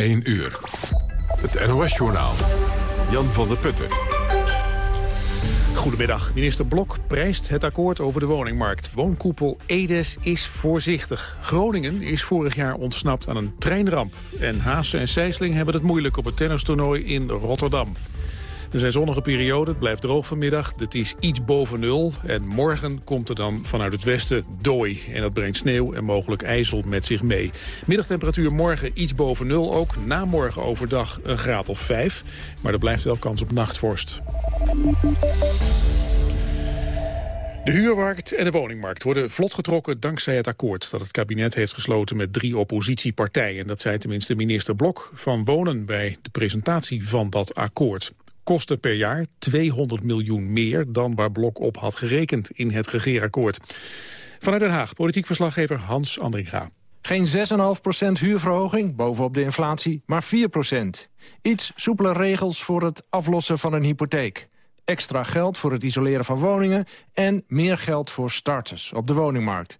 1 uur. Het NOS-journaal. Jan van der Putten. Goedemiddag. Minister Blok prijst het akkoord over de woningmarkt. Woonkoepel Edes is voorzichtig. Groningen is vorig jaar ontsnapt aan een treinramp. En Haase en Sijsling hebben het moeilijk op het tennistoernooi in Rotterdam. Er zijn zonnige perioden, het blijft droog vanmiddag. Het is iets boven nul en morgen komt er dan vanuit het westen dooi. En dat brengt sneeuw en mogelijk ijzel met zich mee. Middagtemperatuur morgen iets boven nul ook. Na morgen overdag een graad of vijf. Maar er blijft wel kans op nachtvorst. De huurmarkt en de woningmarkt worden vlot getrokken dankzij het akkoord dat het kabinet heeft gesloten met drie oppositiepartijen. Dat zei tenminste minister Blok van Wonen bij de presentatie van dat akkoord kosten per jaar 200 miljoen meer dan waar Blok op had gerekend in het regeerakkoord. Vanuit Den Haag, politiek verslaggever Hans Andringa. Geen 6,5% huurverhoging bovenop de inflatie, maar 4%. Iets soepele regels voor het aflossen van een hypotheek. Extra geld voor het isoleren van woningen... en meer geld voor starters op de woningmarkt.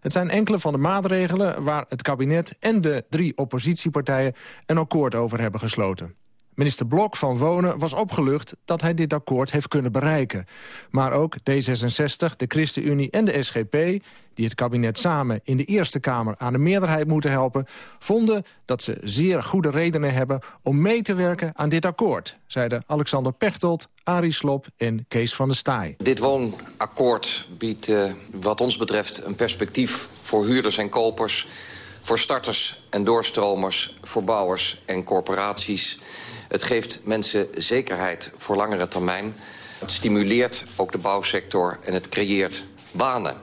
Het zijn enkele van de maatregelen waar het kabinet en de drie oppositiepartijen... een akkoord over hebben gesloten. Minister Blok van Wonen was opgelucht dat hij dit akkoord heeft kunnen bereiken. Maar ook D66, de ChristenUnie en de SGP... die het kabinet samen in de Eerste Kamer aan de meerderheid moeten helpen... vonden dat ze zeer goede redenen hebben om mee te werken aan dit akkoord... zeiden Alexander Pechtold, Arie Slop en Kees van der Staaij. Dit woonakkoord biedt uh, wat ons betreft een perspectief voor huurders en kopers... voor starters en doorstromers, voor bouwers en corporaties... Het geeft mensen zekerheid voor langere termijn. Het stimuleert ook de bouwsector en het creëert banen.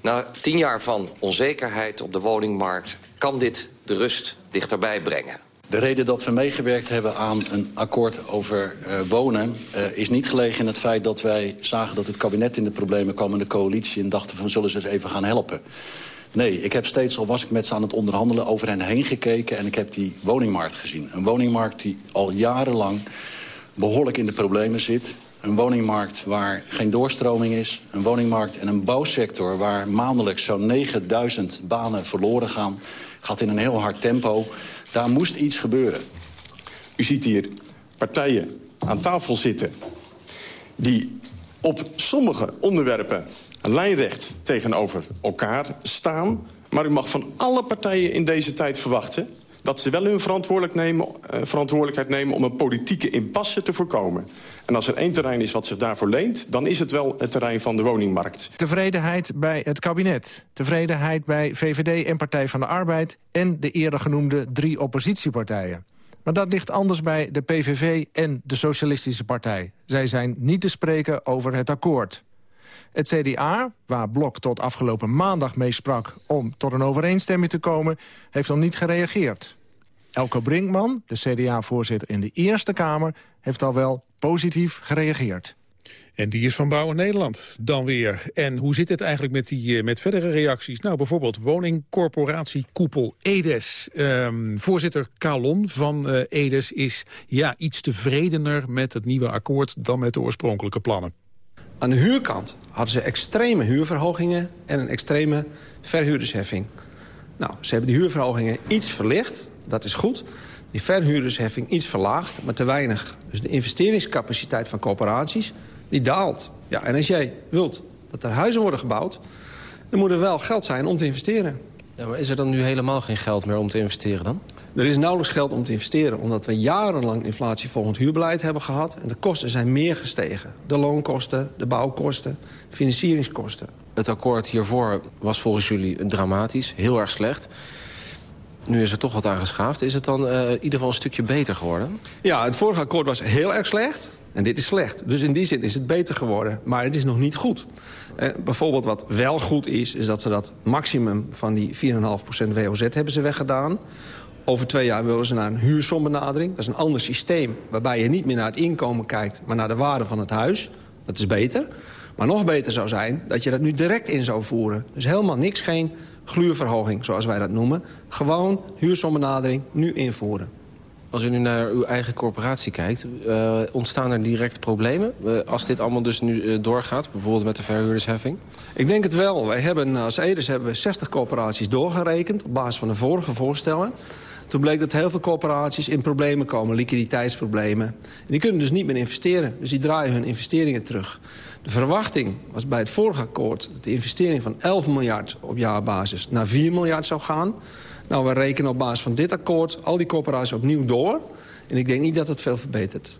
Na tien jaar van onzekerheid op de woningmarkt... kan dit de rust dichterbij brengen. De reden dat we meegewerkt hebben aan een akkoord over uh, wonen... Uh, is niet gelegen in het feit dat wij zagen dat het kabinet in de problemen kwam... en de coalitie en dachten van zullen ze eens even gaan helpen. Nee, ik heb steeds, al was ik met ze aan het onderhandelen, over hen heen gekeken... en ik heb die woningmarkt gezien. Een woningmarkt die al jarenlang behoorlijk in de problemen zit. Een woningmarkt waar geen doorstroming is. Een woningmarkt en een bouwsector waar maandelijks zo'n 9000 banen verloren gaan. Gaat in een heel hard tempo. Daar moest iets gebeuren. U ziet hier partijen aan tafel zitten die op sommige onderwerpen lijnrecht tegenover elkaar staan. Maar u mag van alle partijen in deze tijd verwachten dat ze wel hun nemen, uh, verantwoordelijkheid nemen... om een politieke impasse te voorkomen. En als er één terrein is wat zich daarvoor leent... dan is het wel het terrein van de woningmarkt. Tevredenheid bij het kabinet. Tevredenheid bij VVD en Partij van de Arbeid... en de eerder genoemde drie oppositiepartijen. Maar dat ligt anders bij de PVV en de Socialistische Partij. Zij zijn niet te spreken over het akkoord. Het CDA, waar Blok tot afgelopen maandag mee sprak... om tot een overeenstemming te komen, heeft nog niet gereageerd. Elke Brinkman, de CDA-voorzitter in de Eerste Kamer... heeft al wel positief gereageerd. En die is van Bouwen Nederland dan weer. En hoe zit het eigenlijk met, die, eh, met verdere reacties? Nou, bijvoorbeeld woningcorporatie Koepel Edes. Um, voorzitter Kalon van uh, Edes is ja, iets tevredener met het nieuwe akkoord... dan met de oorspronkelijke plannen. Aan de huurkant hadden ze extreme huurverhogingen en een extreme verhuurdersheffing. Nou, ze hebben die huurverhogingen iets verlicht, dat is goed. Die verhuurdersheffing iets verlaagd, maar te weinig. Dus de investeringscapaciteit van corporaties, die daalt. Ja, en als jij wilt dat er huizen worden gebouwd... dan moet er wel geld zijn om te investeren. Ja, maar is er dan nu helemaal geen geld meer om te investeren dan? Er is nauwelijks geld om te investeren... omdat we jarenlang inflatievolgend huurbeleid hebben gehad... en de kosten zijn meer gestegen. De loonkosten, de bouwkosten, de financieringskosten. Het akkoord hiervoor was volgens jullie dramatisch, heel erg slecht. Nu is er toch wat aan geschaafd. Is het dan uh, in ieder geval een stukje beter geworden? Ja, het vorige akkoord was heel erg slecht. En dit is slecht. Dus in die zin is het beter geworden. Maar het is nog niet goed. Eh, bijvoorbeeld wat wel goed is, is dat ze dat maximum van die 4,5% WOZ hebben ze weggedaan. Over twee jaar willen ze naar een huursombenadering. Dat is een ander systeem waarbij je niet meer naar het inkomen kijkt... maar naar de waarde van het huis. Dat is beter. Maar nog beter zou zijn dat je dat nu direct in zou voeren. Dus helemaal niks, geen gluurverhoging, zoals wij dat noemen. Gewoon huursombenadering nu invoeren. Als u nu naar uw eigen corporatie kijkt, uh, ontstaan er direct problemen? Uh, als dit allemaal dus nu uh, doorgaat, bijvoorbeeld met de verhuurdersheffing? Ik denk het wel. Wij hebben als Edes hebben we 60 corporaties doorgerekend op basis van de vorige voorstellen. Toen bleek dat heel veel corporaties in problemen komen, liquiditeitsproblemen. En die kunnen dus niet meer investeren, dus die draaien hun investeringen terug. De verwachting was bij het vorige akkoord dat de investering van 11 miljard op jaarbasis naar 4 miljard zou gaan. Nou, we rekenen op basis van dit akkoord al die corporaties opnieuw door. En ik denk niet dat het veel verbetert.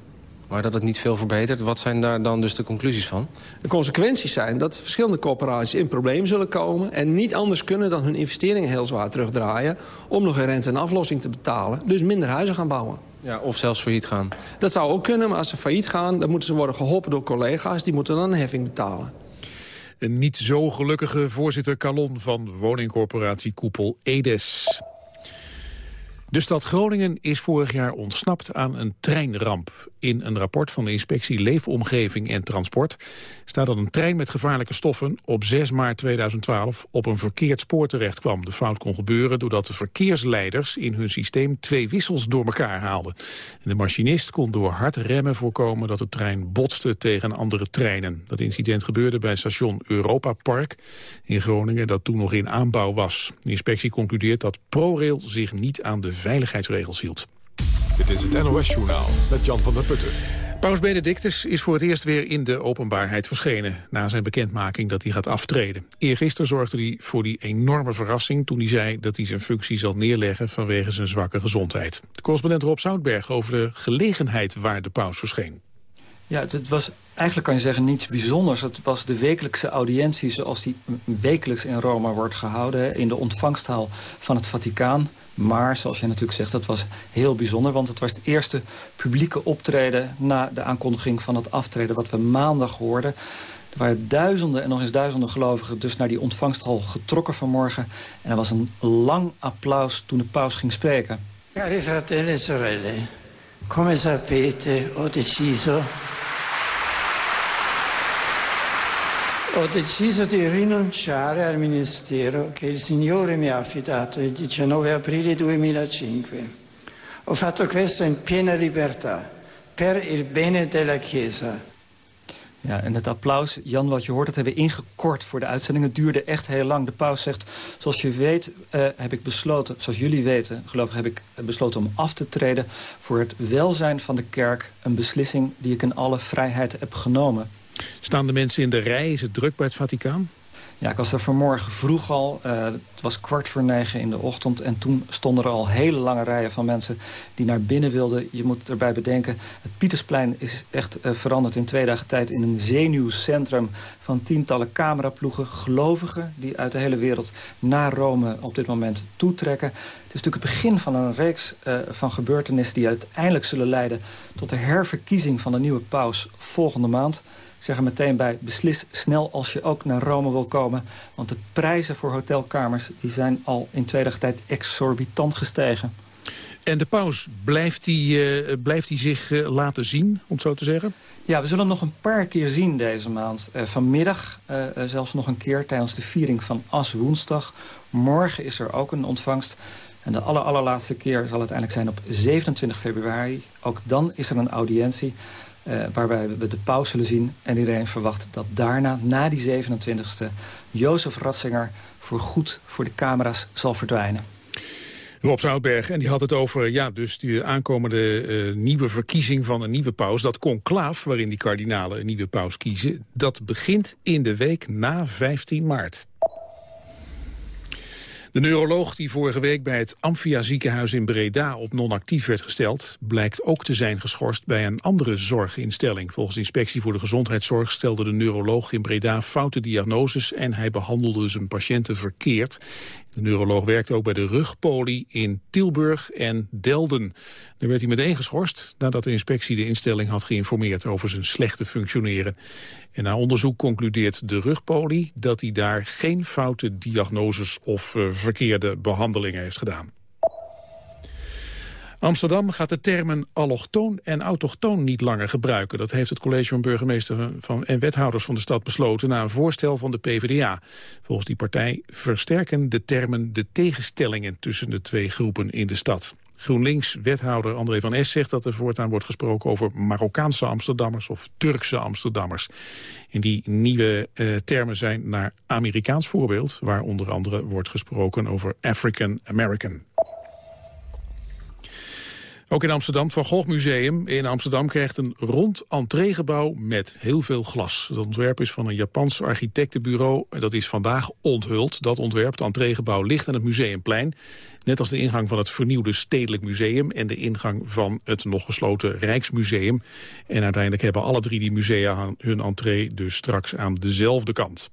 Maar dat het niet veel verbetert, wat zijn daar dan dus de conclusies van? De consequenties zijn dat verschillende corporaties in problemen zullen komen... en niet anders kunnen dan hun investeringen heel zwaar terugdraaien... om nog een rente en aflossing te betalen. Dus minder huizen gaan bouwen. Ja, of zelfs failliet gaan. Dat zou ook kunnen, maar als ze failliet gaan... dan moeten ze worden geholpen door collega's. Die moeten dan een heffing betalen. Een niet zo gelukkige voorzitter Calon van woningcorporatie Koepel Edes. De stad Groningen is vorig jaar ontsnapt aan een treinramp. In een rapport van de inspectie Leefomgeving en Transport staat dat een trein met gevaarlijke stoffen op 6 maart 2012 op een verkeerd spoor terecht kwam. De fout kon gebeuren doordat de verkeersleiders in hun systeem twee wissels door elkaar haalden. de machinist kon door hard remmen voorkomen dat de trein botste tegen andere treinen. Dat incident gebeurde bij station Europa Park in Groningen dat toen nog in aanbouw was. De inspectie concludeert dat ProRail zich niet aan de veiligheidsregels hield. Dit is het NOS-journaal met Jan van der Putten. Paus Benedictus is voor het eerst weer in de openbaarheid verschenen... na zijn bekendmaking dat hij gaat aftreden. Eergisteren zorgde hij voor die enorme verrassing... toen hij zei dat hij zijn functie zal neerleggen vanwege zijn zwakke gezondheid. De correspondent Rob Zoutberg over de gelegenheid waar de paus verscheen. Ja, het, was eigenlijk kan je zeggen niets bijzonders. Het was de wekelijkse audiëntie zoals die wekelijks in Rome wordt gehouden... in de ontvangsthal van het Vaticaan. Maar, zoals je natuurlijk zegt, dat was heel bijzonder... want het was het eerste publieke optreden na de aankondiging van het aftreden... wat we maandag hoorden. Er waren duizenden en nog eens duizenden gelovigen... dus naar die ontvangsthal getrokken vanmorgen. En er was een lang applaus toen de paus ging spreken. Cari fratelli e sorelle, come sapete ho deciso Ho deciso di rinunciare al ministero che il Signore mi ha affidato il 19 aprile 2005. Ho fatto questo in piena libertà, per il bene della Chiesa. Ja, en het applaus, Jan, wat je hoort, dat hebben we ingekort voor de uitzending. Het duurde echt heel lang. De paus zegt, zoals je weet uh, heb ik besloten, zoals jullie weten, geloof ik, heb ik besloten om af te treden voor het welzijn van de kerk. Een beslissing die ik in alle vrijheid heb genomen. Staan de mensen in de rij? Is het druk bij het Vaticaan? Ja, ik was er vanmorgen vroeg al. Uh, het was kwart voor negen in de ochtend. En toen stonden er al hele lange rijen van mensen die naar binnen wilden. Je moet erbij bedenken, het Pietersplein is echt uh, veranderd in twee dagen tijd... in een zenuwcentrum van tientallen cameraploegen. Gelovigen die uit de hele wereld naar Rome op dit moment toetrekken. Het is natuurlijk het begin van een reeks uh, van gebeurtenissen... die uiteindelijk zullen leiden tot de herverkiezing van de nieuwe paus volgende maand... Ik zeg er meteen bij, beslis snel als je ook naar Rome wil komen. Want de prijzen voor hotelkamers die zijn al in twee dagen tijd exorbitant gestegen. En de paus, blijft hij uh, blijft hij zich uh, laten zien, om het zo te zeggen? Ja, we zullen hem nog een paar keer zien deze maand. Uh, vanmiddag zelfs nog een keer tijdens de viering van As woensdag. Morgen is er ook een ontvangst. En de aller, allerlaatste keer zal uiteindelijk zijn op 27 februari. Ook dan is er een audiëntie. Uh, waarbij we de paus zullen zien. En iedereen verwacht dat daarna, na die 27e... Jozef Ratzinger voor goed voor de camera's zal verdwijnen. Rob Zoutberg, en die had het over ja, dus die aankomende uh, nieuwe verkiezing van een nieuwe paus. Dat conclaaf waarin die kardinalen een nieuwe paus kiezen... dat begint in de week na 15 maart. De neuroloog die vorige week bij het Amphia ziekenhuis in Breda op non-actief werd gesteld, blijkt ook te zijn geschorst bij een andere zorginstelling. Volgens de Inspectie voor de Gezondheidszorg stelde de neuroloog in Breda foute diagnoses en hij behandelde zijn patiënten verkeerd. De neuroloog werkte ook bij de rugpoli in Tilburg en Delden. Daar werd hij meteen geschorst nadat de inspectie de instelling had geïnformeerd over zijn slechte functioneren. En na onderzoek concludeert de rugpoli dat hij daar geen foute diagnoses of uh, verkeerde behandelingen heeft gedaan. Amsterdam gaat de termen allochtoon en autochtoon niet langer gebruiken. Dat heeft het college van burgemeester en wethouders van de stad besloten... na een voorstel van de PvdA. Volgens die partij versterken de termen de tegenstellingen... tussen de twee groepen in de stad. GroenLinks-wethouder André van Es zegt dat er voortaan wordt gesproken over Marokkaanse Amsterdammers of Turkse Amsterdammers. En die nieuwe uh, termen zijn naar Amerikaans voorbeeld, waar onder andere wordt gesproken over African American. Ook in Amsterdam, Van Gogh Museum in Amsterdam krijgt een rond entreegebouw met heel veel glas. Het ontwerp is van een Japans architectenbureau. Dat is vandaag onthuld. Dat ontwerp, het entreegebouw, ligt aan het Museumplein. Net als de ingang van het vernieuwde Stedelijk Museum... en de ingang van het nog gesloten Rijksmuseum. En uiteindelijk hebben alle drie die musea hun entree dus straks aan dezelfde kant.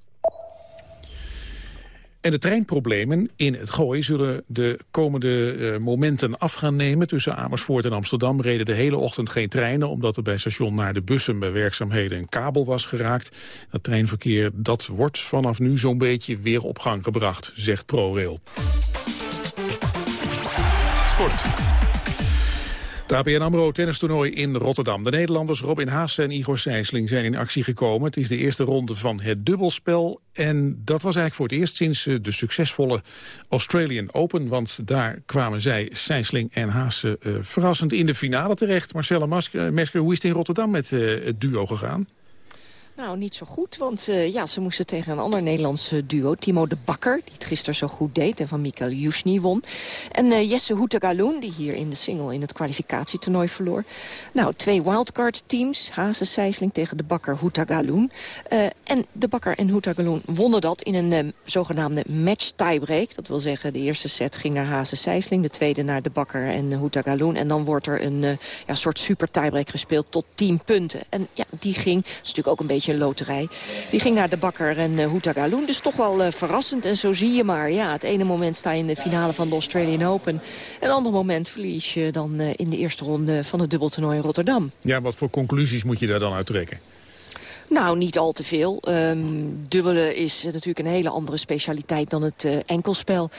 En de treinproblemen in het Gooi zullen de komende uh, momenten af gaan nemen. Tussen Amersfoort en Amsterdam reden de hele ochtend geen treinen... omdat er bij station naar de bussen bij werkzaamheden een kabel was geraakt. Dat treinverkeer dat wordt vanaf nu zo'n beetje weer op gang gebracht, zegt ProRail. Sport. Het ABN AMRO tennistoernooi in Rotterdam. De Nederlanders Robin Haase en Igor Sijsling zijn in actie gekomen. Het is de eerste ronde van het dubbelspel. En dat was eigenlijk voor het eerst sinds eh, de succesvolle Australian Open. Want daar kwamen zij, Sijsling en Haase, uh, verrassend in de finale terecht. Marcella Mesker, hoe is het in Rotterdam met het duo gegaan? Nou, niet zo goed, want uh, ja, ze moesten tegen een ander Nederlands duo. Timo de Bakker, die het gisteren zo goed deed en van Mikael Jusni won. En uh, Jesse Hoetegaloen, die hier in de single in het kwalificatietoernooi verloor. Nou, twee wildcard teams. Hazes Sijsling tegen de Bakker Hoetegaloen. Uh, en de Bakker en Hoetegaloen wonnen dat in een zogenaamde match tiebreak. Dat wil zeggen, de eerste set ging naar Hazes Sijsling. De tweede naar de Bakker en Hoetegaloen. En dan wordt er een ja, soort super tiebreak gespeeld tot 10 punten. En ja, die ging, dat is natuurlijk ook een beetje een loterij. Die ging naar de bakker en uh, Galoen. Dus toch wel uh, verrassend. En zo zie je maar. Ja, het ene moment sta je in de finale van de Australian Open. En het andere moment verlies je dan uh, in de eerste ronde van het dubbeltoernooi in Rotterdam. Ja, wat voor conclusies moet je daar dan uit trekken? Nou, niet al te veel. Um, dubbele is natuurlijk een hele andere specialiteit dan het uh, enkelspel.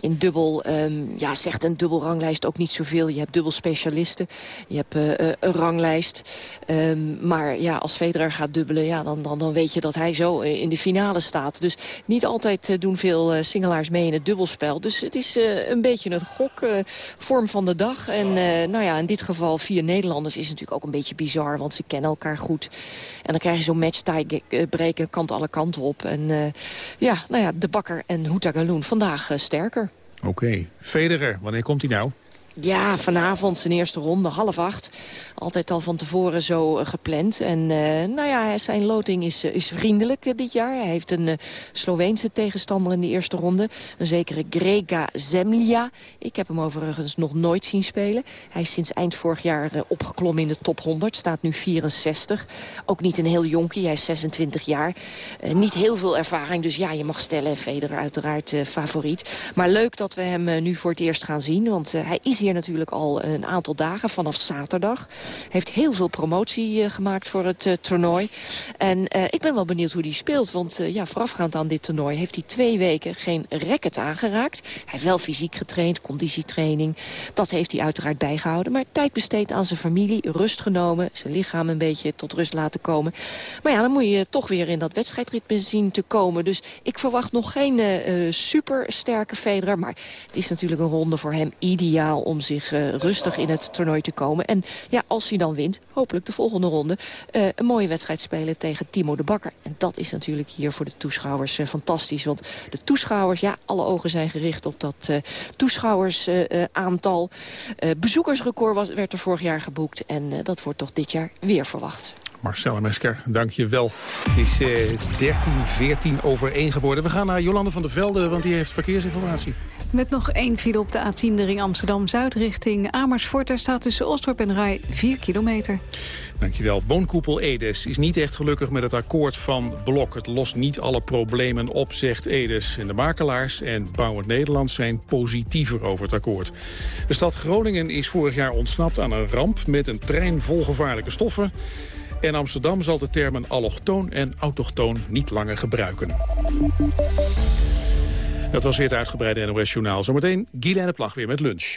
In dubbel um, ja, zegt een dubbelranglijst ook niet zoveel. Je hebt dubbelspecialisten, je hebt uh, een ranglijst. Um, maar ja, als Federer gaat dubbelen, ja, dan, dan, dan weet je dat hij zo in de finale staat. Dus niet altijd doen veel singelaars mee in het dubbelspel. Dus het is een beetje een gokvorm van de dag. En nou ja, in dit geval vier Nederlanders is natuurlijk ook een beetje bizar. Want ze kennen elkaar goed. En dan krijg je zo'n match breken kant alle kanten op. En uh, ja, nou ja, de Bakker en Houtagaloen vandaag uh, sterker. Oké. Okay. Federer, wanneer komt hij nou? Ja, vanavond zijn eerste ronde, half acht. Altijd al van tevoren zo uh, gepland. En uh, nou ja, zijn loting is, uh, is vriendelijk dit jaar. Hij heeft een Sloveense tegenstander in de eerste ronde. Een zekere Grega Zemlja. Ik heb hem overigens nog nooit zien spelen. Hij is sinds eind vorig jaar opgeklommen in de top 100. Staat nu 64. Ook niet een heel jonkie, hij is 26 jaar. niet heel veel ervaring, dus ja, je mag stellen. Federer uiteraard favoriet. Maar leuk dat we hem nu voor het eerst gaan zien. Want hij is hier natuurlijk al een aantal dagen, vanaf zaterdag. Heeft heel veel promotie uh, gemaakt voor het uh, toernooi. En uh, ik ben wel benieuwd hoe hij speelt. Want ja, voorafgaand aan dit toernooi heeft hij twee weken geen racket aangeraakt. Hij heeft wel fysiek getraind, conditietraining. Dat heeft hij uiteraard bijgehouden. Maar tijd besteed aan zijn familie, rust genomen. Zijn lichaam een beetje tot rust laten komen. Maar ja, dan moet je toch weer in dat wedstrijdritme zien te komen. Dus ik verwacht nog geen super sterke Federer. Maar het is natuurlijk een ronde voor hem ideaal om zich rustig in het toernooi te komen. En ja, als hij dan wint, hopelijk de volgende ronde... Uh, een mooie wedstrijd spelen tegen Timo de Bakker. En dat is natuurlijk hier voor de toeschouwers uh, fantastisch. Want de toeschouwers, ja, alle ogen zijn gericht op dat toeschouwersaantal. bezoekersrecord was, werd er vorig jaar geboekt. En dat wordt toch dit jaar weer verwacht. Marcella Mesker, dank je wel. Het is eh, 13, 14 over 1 geworden. We gaan naar Jolande van der Velde, want die heeft verkeersinformatie. Met nog één file op de A10 de Amsterdam-Zuid richting Amersfoort. Daar staat tussen Osdorp en Rij 4 kilometer. Dankjewel. Woonkoepel Edes is niet echt gelukkig met het akkoord van Blok. Het lost niet alle problemen op, zegt Edes. En de makelaars en Bouwend Nederland zijn positiever over het akkoord. De stad Groningen is vorig jaar ontsnapt aan een ramp met een trein vol gevaarlijke stoffen. En Amsterdam zal de termen allochtoon en autochtoon niet langer gebruiken. Dat was weer het uitgebreide NOS-journaal. Zometeen Guylaine Plag weer met lunch.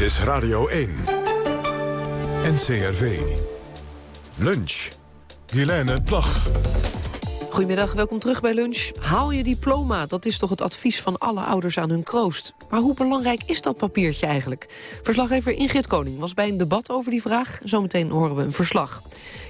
Dit is Radio 1. NCRV. Lunch. Guilaine Plag. Goedemiddag, welkom terug bij Lunch. Haal je diploma, dat is toch het advies van alle ouders aan hun kroost. Maar hoe belangrijk is dat papiertje eigenlijk? Verslaggever Ingrid Koning was bij een debat over die vraag. Zometeen horen we een verslag.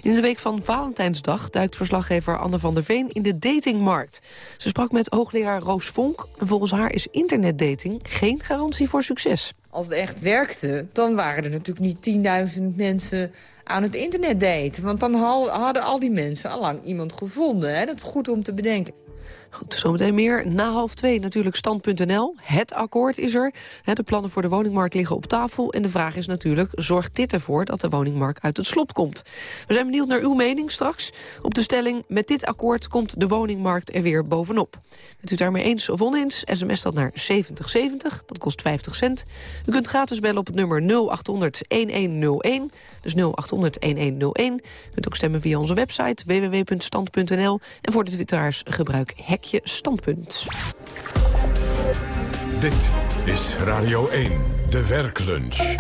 In de week van Valentijnsdag duikt verslaggever Anne van der Veen in de datingmarkt. Ze sprak met hoogleraar Roos Vonk en volgens haar is internetdating geen garantie voor succes. Als het echt werkte, dan waren er natuurlijk niet 10.000 mensen aan het internet daten. Want dan hadden al die mensen allang iemand gevonden. Hè? Dat is goed om te bedenken. Goed, zometeen meer. Na half twee natuurlijk stand.nl. Het akkoord is er. De plannen voor de woningmarkt liggen op tafel. En de vraag is natuurlijk, zorgt dit ervoor dat de woningmarkt uit het slop komt? We zijn benieuwd naar uw mening straks. Op de stelling, met dit akkoord komt de woningmarkt er weer bovenop. Bent u daarmee eens of oneens? SMS dat naar 7070, dat kost 50 cent. U kunt gratis bellen op het nummer 0800-1101. Dus 0800-1101. U kunt ook stemmen via onze website www.stand.nl. En voor de twitteraars gebruik hekje standpunt. Dit is Radio 1, de werklunch.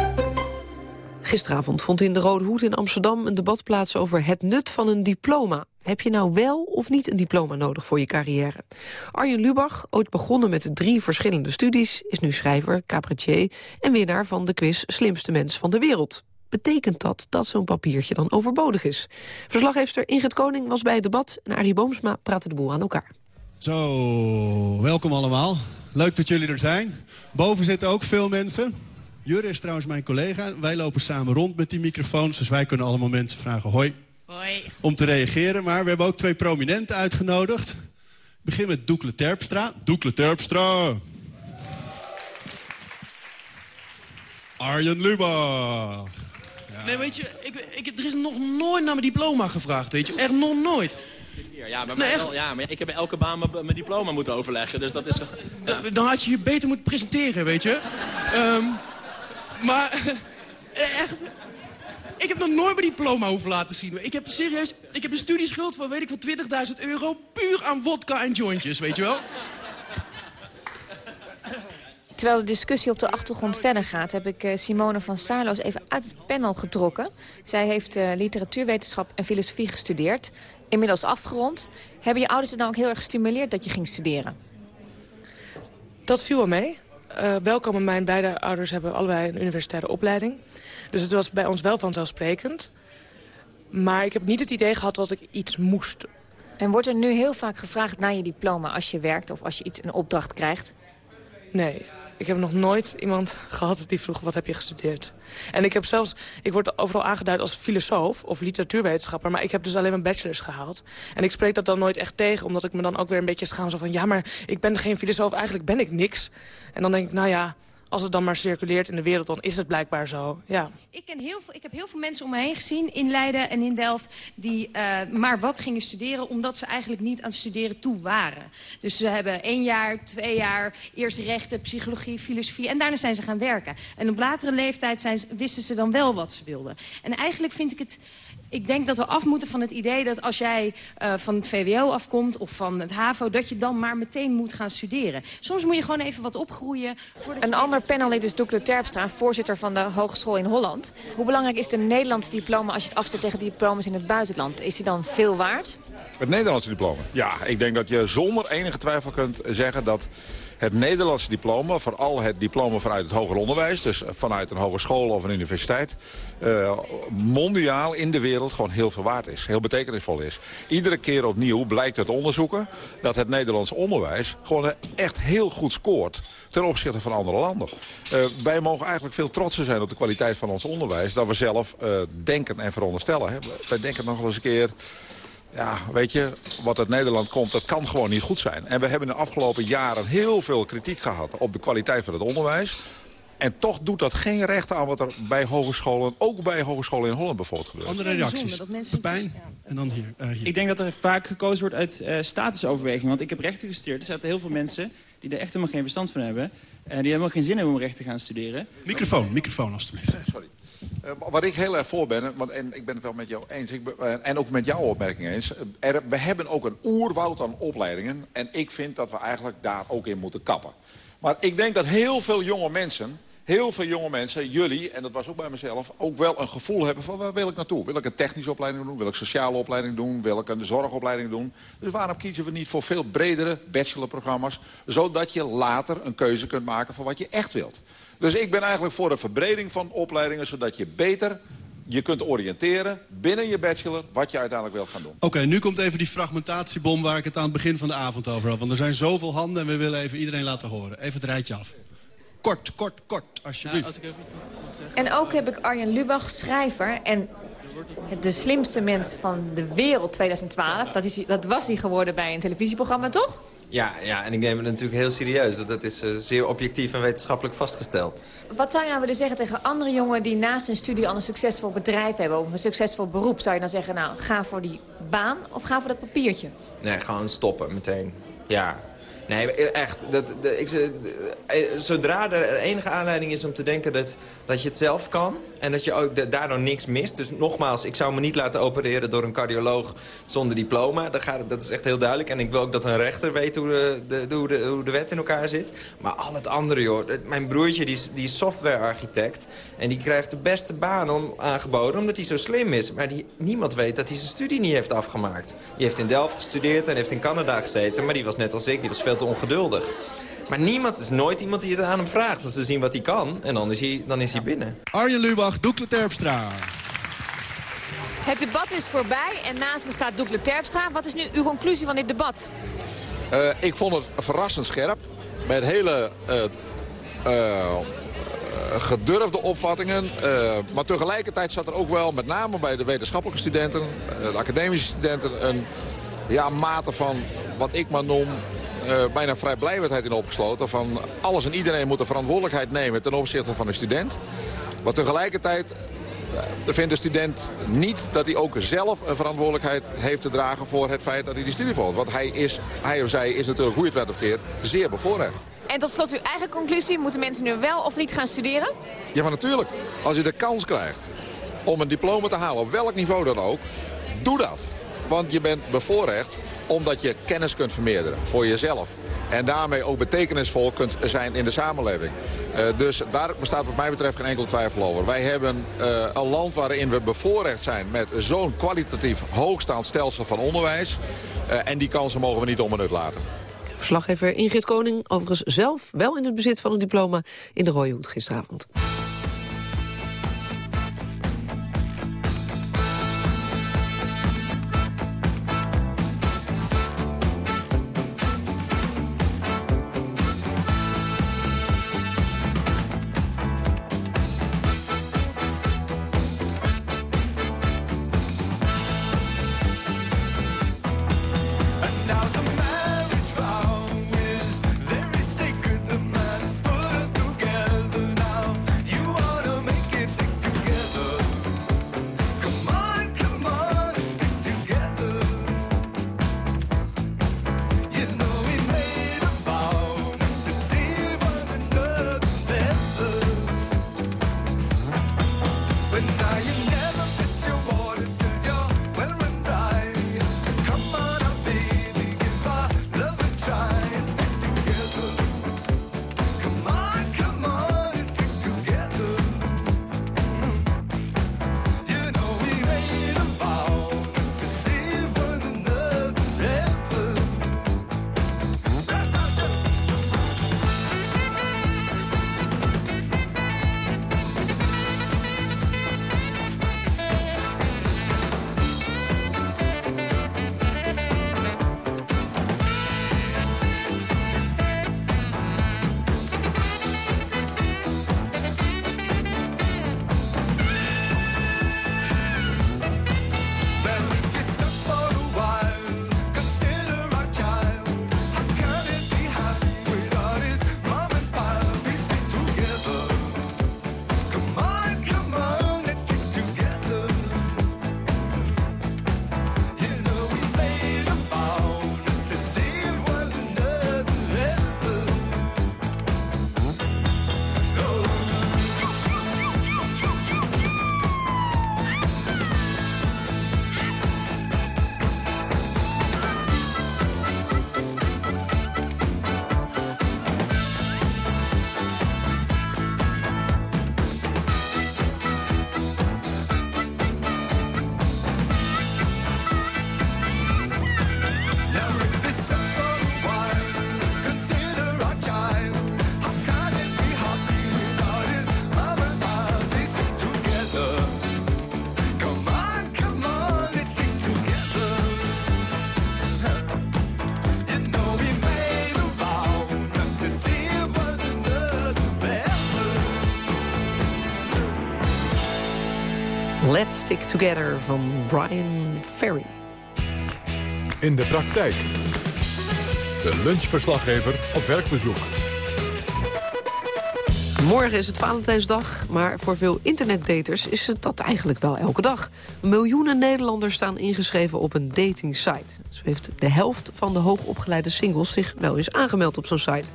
Gisteravond vond in de Rode Hoed in Amsterdam een debat plaats over het nut van een diploma. Heb je nou wel of niet een diploma nodig voor je carrière? Arjen Lubach, ooit begonnen met drie verschillende studies... is nu schrijver, cabaretier en winnaar van de quiz Slimste Mens van de Wereld. Betekent dat dat zo'n papiertje dan overbodig is? Verslaggever Ingrid Koning was bij het debat... en Arie Boomsma praatte de boel aan elkaar. Zo, welkom allemaal. Leuk dat jullie er zijn. Boven zitten ook veel mensen. Jure is trouwens mijn collega. Wij lopen samen rond met die microfoons. Dus wij kunnen allemaal mensen vragen hoi. Hoi. Om te reageren. Maar we hebben ook twee prominenten uitgenodigd. Ik begin met Doekle Terpstra. Doekle Terpstra. Arjen Lubach. Nee, weet je, ik, ik, er is nog nooit naar mijn diploma gevraagd, weet je. Echt nog nooit. Ja, bij mij wel, ja, maar ik heb bij elke baan mijn, diploma moeten overleggen, dus dat is... Ja. Dan had je je beter moeten presenteren, weet je. Um, maar, echt... Ik heb nog nooit mijn diploma hoeven laten zien. Ik heb serieus, ik heb een studieschuld van, weet ik van 20.000 euro... puur aan vodka en jointjes, weet je wel. Terwijl de discussie op de achtergrond verder gaat... heb ik Simone van Saarloos even uit het panel getrokken. Zij heeft literatuurwetenschap en filosofie gestudeerd. Inmiddels afgerond. Hebben je ouders het nou ook heel erg gestimuleerd dat je ging studeren? Dat viel wel mee. Uh, welkom mijn beide ouders hebben allebei een universitaire opleiding. Dus het was bij ons wel vanzelfsprekend. Maar ik heb niet het idee gehad dat ik iets moest. En wordt er nu heel vaak gevraagd naar je diploma als je werkt... of als je iets een opdracht krijgt? Nee, ik heb nog nooit iemand gehad die vroeg wat heb je gestudeerd. En ik heb zelfs, ik word overal aangeduid als filosoof of literatuurwetenschapper, maar ik heb dus alleen mijn bachelors gehaald. En ik spreek dat dan nooit echt tegen, omdat ik me dan ook weer een beetje schaam zo van ja, maar ik ben geen filosoof, eigenlijk ben ik niks. En dan denk ik, nou ja, als het dan maar circuleert in de wereld, dan is het blijkbaar zo. Ja. Ik, ken heel veel, ik heb heel veel mensen om me heen gezien in Leiden en in Delft... die uh, maar wat gingen studeren omdat ze eigenlijk niet aan studeren toe waren. Dus ze hebben één jaar, twee jaar, eerst rechten, psychologie, filosofie... en daarna zijn ze gaan werken. En op latere leeftijd zijn, wisten ze dan wel wat ze wilden. En eigenlijk vind ik het... Ik denk dat we af moeten van het idee dat als jij uh, van het VWO afkomt of van het HAVO... dat je dan maar meteen moet gaan studeren. Soms moet je gewoon even wat opgroeien. Een ander panellid is Doekle Terpstra, voorzitter van de Hogeschool in Holland. Hoe belangrijk is de Nederlandse diploma als je het afzet tegen diplomas in het buitenland? Is die dan veel waard? Het Nederlandse diploma? Ja, ik denk dat je zonder enige twijfel kunt zeggen dat het Nederlandse diploma, vooral het diploma vanuit het hoger onderwijs... dus vanuit een hogeschool of een universiteit... Uh, mondiaal in de wereld gewoon heel veel waard is. Heel betekenisvol is. Iedere keer opnieuw blijkt uit onderzoeken... dat het Nederlands onderwijs gewoon echt heel goed scoort... ten opzichte van andere landen. Uh, wij mogen eigenlijk veel trotser zijn op de kwaliteit van ons onderwijs... dan we zelf uh, denken en veronderstellen. Hè. Wij denken nog wel eens een keer ja, weet je, wat uit Nederland komt, dat kan gewoon niet goed zijn. En we hebben de afgelopen jaren heel veel kritiek gehad op de kwaliteit van het onderwijs. En toch doet dat geen recht aan wat er bij hogescholen, ook bij hogescholen in Holland bijvoorbeeld gebeurt. Andere reacties. Pijn. En dan hier, uh, hier. Ik denk dat er vaak gekozen wordt uit uh, statusoverweging. Want ik heb rechten gestudeerd. Er zaten heel veel mensen die er echt helemaal geen verstand van hebben. En die hebben helemaal geen zin hebben om rechten te gaan studeren. Microfoon, microfoon alstublieft. Sorry. Uh, wat ik heel erg voor ben, want, en ik ben het wel met jou eens... Uh, en ook met jouw opmerking eens... Er, we hebben ook een oerwoud aan opleidingen... en ik vind dat we eigenlijk daar ook in moeten kappen. Maar ik denk dat heel veel jonge mensen heel veel jonge mensen, jullie, en dat was ook bij mezelf... ook wel een gevoel hebben van waar wil ik naartoe? Wil ik een technische opleiding doen? Wil ik een sociale opleiding doen? Wil ik een zorgopleiding doen? Dus waarom kiezen we niet voor veel bredere bachelorprogramma's... zodat je later een keuze kunt maken van wat je echt wilt? Dus ik ben eigenlijk voor de verbreding van opleidingen... zodat je beter je kunt oriënteren binnen je bachelor wat je uiteindelijk wilt gaan doen. Oké, nu komt even die fragmentatiebom waar ik het aan het begin van de avond over had. Want er zijn zoveel handen en we willen even iedereen laten horen. Even het rijtje af. Kort, kort, kort, alsjeblieft. Ja, als ik en ook heb ik Arjen Lubach, schrijver en de slimste mens van de wereld 2012. Dat, is, dat was hij geworden bij een televisieprogramma, toch? Ja, ja, en ik neem het natuurlijk heel serieus. Want dat is uh, zeer objectief en wetenschappelijk vastgesteld. Wat zou je nou willen zeggen tegen andere jongen... die naast hun studie al een succesvol bedrijf hebben... of een succesvol beroep? Zou je dan zeggen, nou, ga voor die baan of ga voor dat papiertje? Nee, gewoon stoppen meteen. Ja, Nee, echt. Dat, ik, eh, zodra er enige aanleiding is om te denken dat, dat je het zelf kan... en dat je ook daardoor niks mist. Dus nogmaals, ik zou me niet laten opereren door een cardioloog zonder diploma. Dat, gaat, dat is echt heel duidelijk. En ik wil ook dat een rechter weet hoe de, hoe de, hoe de wet in elkaar zit. Maar al het andere, joh. Mijn broertje die, die is softwarearchitect... en die krijgt de beste baan om, aangeboden omdat hij zo slim is. Maar die, niemand weet dat hij zijn studie niet heeft afgemaakt. Die heeft in Delft gestudeerd en heeft in Canada gezeten... maar die was net als ik, die was veel ongeduldig. Maar niemand is nooit iemand die het aan hem vraagt. Als ze zien wat hij kan en dan is hij, dan is hij binnen. Arjen Lubach, Doekle Terpstra. Het debat is voorbij en naast me staat Doekle Terpstra. Wat is nu uw conclusie van dit debat? Uh, ik vond het verrassend scherp. Met hele uh, uh, gedurfde opvattingen. maar tegelijkertijd zat er ook wel, met name bij de wetenschappelijke studenten... de academische studenten, een ja, mate van wat ik maar noem uh, bijna vrijblijvendheid in opgesloten. Van alles en iedereen moet de verantwoordelijkheid nemen ten opzichte van de student. Maar tegelijkertijd uh, vindt de student niet dat hij ook zelf een verantwoordelijkheid heeft te dragen voor het feit dat hij die studie volgt. Want hij, is, hij of zij is natuurlijk, hoe je het werd of keert, zeer bevoorrecht. En tot slot uw eigen conclusie, moeten mensen nu wel of niet gaan studeren? Ja, maar natuurlijk. Als je de kans krijgt om een diploma te halen, op welk niveau dan ook, doe dat. Want je bent bevoorrecht omdat je kennis kunt vermeerderen voor jezelf. En daarmee ook betekenisvol kunt zijn in de samenleving. Uh, dus daar bestaat wat mij betreft geen enkel twijfel over. Wij hebben uh, een land waarin we bevoorrecht zijn met zo'n kwalitatief hoogstaand stelsel van onderwijs. Uh, en die kansen mogen we niet onbenut laten. Verslaggever Ingrid Koning, overigens zelf wel in het bezit van een diploma in de Rode Hoed gisteravond. Let's Stick Together van Brian Ferry. In de praktijk. De lunchverslaggever op werkbezoek. Morgen is het Valentijnsdag, maar voor veel internetdaters is het dat eigenlijk wel elke dag. Miljoenen Nederlanders staan ingeschreven op een datingsite. Zo heeft de helft van de hoogopgeleide singles zich wel eens aangemeld op zo'n site.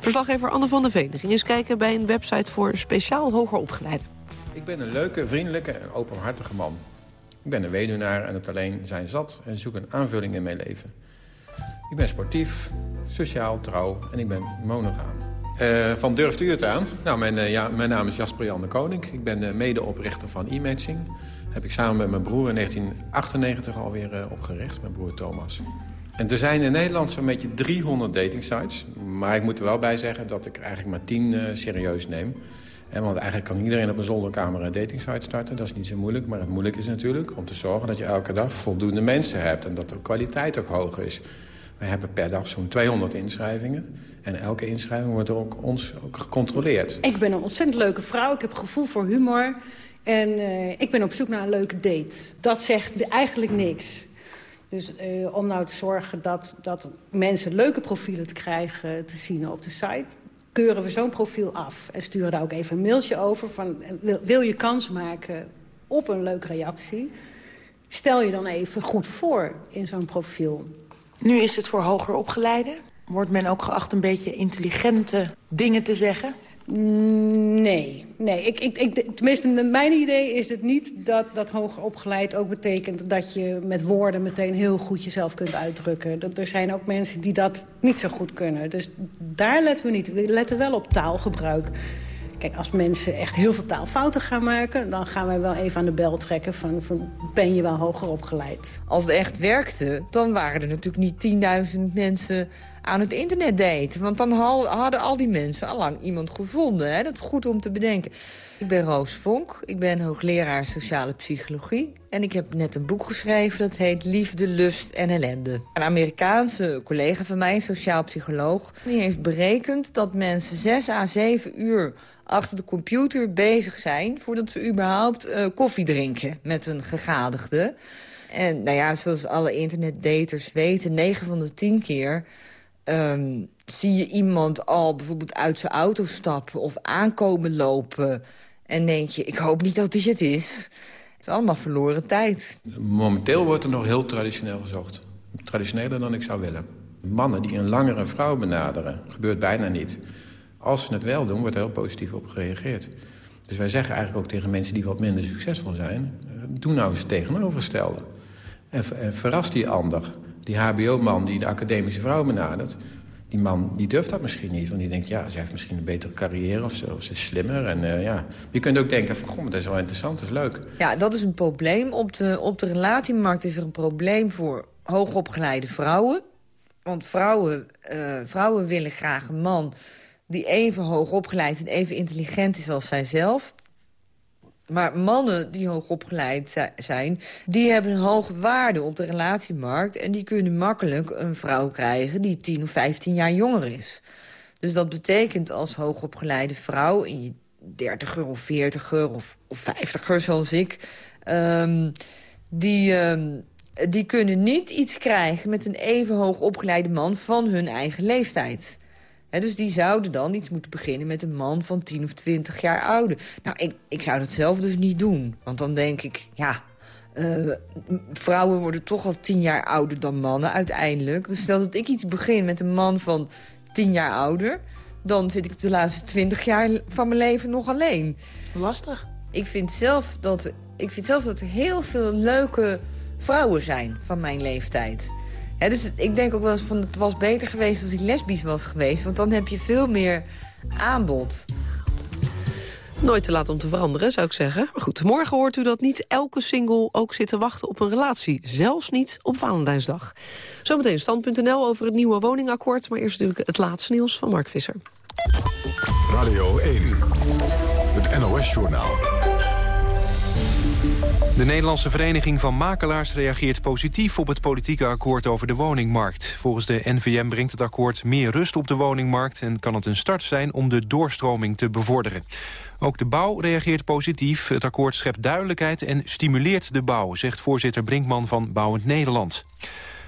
Verslaggever Anne van der Veen ging eens kijken bij een website voor speciaal hoger opgeleiden. Ik ben een leuke, vriendelijke en openhartige man. Ik ben een weduwnaar en het alleen zijn zat en zoek een aanvulling in mijn leven. Ik ben sportief, sociaal, trouw en ik ben monogaam. Uh, van durft u het aan? Nou, mijn, uh, ja, mijn naam is Jasper Jan de Koning. Ik ben uh, medeoprichter van e-matching. Heb ik samen met mijn broer in 1998 alweer opgericht, mijn broer Thomas. En er zijn in Nederland zo'n beetje 300 datingsites. Maar ik moet er wel bij zeggen dat ik eigenlijk maar 10 serieus neem. En want eigenlijk kan iedereen op een zolderkamer een datingsite starten. Dat is niet zo moeilijk. Maar het moeilijk is natuurlijk om te zorgen dat je elke dag voldoende mensen hebt. En dat de kwaliteit ook hoog is. We hebben per dag zo'n 200 inschrijvingen. En elke inschrijving wordt door ons ook gecontroleerd. Ik ben een ontzettend leuke vrouw. Ik heb gevoel voor humor. En uh, ik ben op zoek naar een leuke date. Dat zegt eigenlijk niks. Dus uh, om nou te zorgen dat, dat mensen leuke profielen te krijgen te zien op de site... keuren we zo'n profiel af. En sturen daar ook even een mailtje over. Van, wil, wil je kans maken op een leuke reactie? Stel je dan even goed voor in zo'n profiel. Nu is het voor hoger opgeleiden. Wordt men ook geacht een beetje intelligente dingen te zeggen? Nee, nee. Ik, ik, ik, tenminste, mijn idee is het niet dat, dat hoger opgeleid ook betekent... dat je met woorden meteen heel goed jezelf kunt uitdrukken. Dat, er zijn ook mensen die dat niet zo goed kunnen. Dus daar letten we niet. We letten wel op taalgebruik. Kijk, als mensen echt heel veel taalfouten gaan maken... dan gaan wij wel even aan de bel trekken van, van ben je wel hoger opgeleid. Als het echt werkte, dan waren er natuurlijk niet 10.000 mensen aan het internet daten. Want dan hadden al die mensen allang iemand gevonden. Hè? Dat is goed om te bedenken. Ik ben Roos Vonk, ik ben hoogleraar sociale psychologie. En ik heb net een boek geschreven dat heet Liefde, Lust en Ellende. Een Amerikaanse collega van mij, sociaal psycholoog... die heeft berekend dat mensen 6 à 7 uur achter de computer bezig zijn... voordat ze überhaupt uh, koffie drinken met een gegadigde. En nou ja, zoals alle internetdaters weten, 9 van de 10 keer... Um, zie je iemand al bijvoorbeeld uit zijn auto stappen of aankomen lopen... en denk je, ik hoop niet dat hij het is. Het is allemaal verloren tijd. Momenteel wordt er nog heel traditioneel gezocht. Traditioneler dan ik zou willen. Mannen die een langere vrouw benaderen, gebeurt bijna niet. Als ze het wel doen, wordt er heel positief op gereageerd. Dus wij zeggen eigenlijk ook tegen mensen die wat minder succesvol zijn... Eh, doe nou eens het tegenovergestelde. En, en verras die ander. Die hbo-man die de academische vrouw benadert... die man die durft dat misschien niet. Want die denkt, ja, ze heeft misschien een betere carrière... of ze, of ze is slimmer. En, uh, ja. Je kunt ook denken van, goh, dat is wel interessant, dat is leuk. Ja, dat is een probleem. Op de, op de relatiemarkt is er een probleem voor hoogopgeleide vrouwen. Want vrouwen, uh, vrouwen willen graag een man die even hoog opgeleid en even intelligent is als zijzelf. Maar mannen die hoog opgeleid zijn, die hebben een hoge waarde op de relatiemarkt... en die kunnen makkelijk een vrouw krijgen die 10 of 15 jaar jonger is. Dus dat betekent als hoogopgeleide vrouw in je 30er of 40er of, 50er zoals ik... Um, die, um, die kunnen niet iets krijgen met een even hoog opgeleide man van hun eigen leeftijd dus die zouden dan iets moeten beginnen met een man van 10 of 20 jaar ouder. Nou, ik, ik zou dat zelf dus niet doen. Want dan denk ik, ja, uh, vrouwen worden toch al 10 jaar ouder dan mannen uiteindelijk. Dus stel dat ik iets begin met een man van 10 jaar ouder... dan zit ik de laatste 20 jaar van mijn leven nog alleen. Lastig. Ik vind zelf dat, ik vind zelf dat er heel veel leuke vrouwen zijn van mijn leeftijd dus ik denk ook wel eens van het was beter geweest als hij lesbisch was geweest. Want dan heb je veel meer aanbod. Nooit te laat om te veranderen, zou ik zeggen. Maar goed, morgen hoort u dat niet elke single ook zit te wachten op een relatie. Zelfs niet op Valentijnsdag. Zometeen stand.nl over het nieuwe woningakkoord. Maar eerst natuurlijk het laatste nieuws van Mark Visser. Radio 1, het NOS-journaal. De Nederlandse Vereniging van Makelaars reageert positief op het politieke akkoord over de woningmarkt. Volgens de NVM brengt het akkoord meer rust op de woningmarkt en kan het een start zijn om de doorstroming te bevorderen. Ook de bouw reageert positief. Het akkoord schept duidelijkheid en stimuleert de bouw... zegt voorzitter Brinkman van Bouwend Nederland.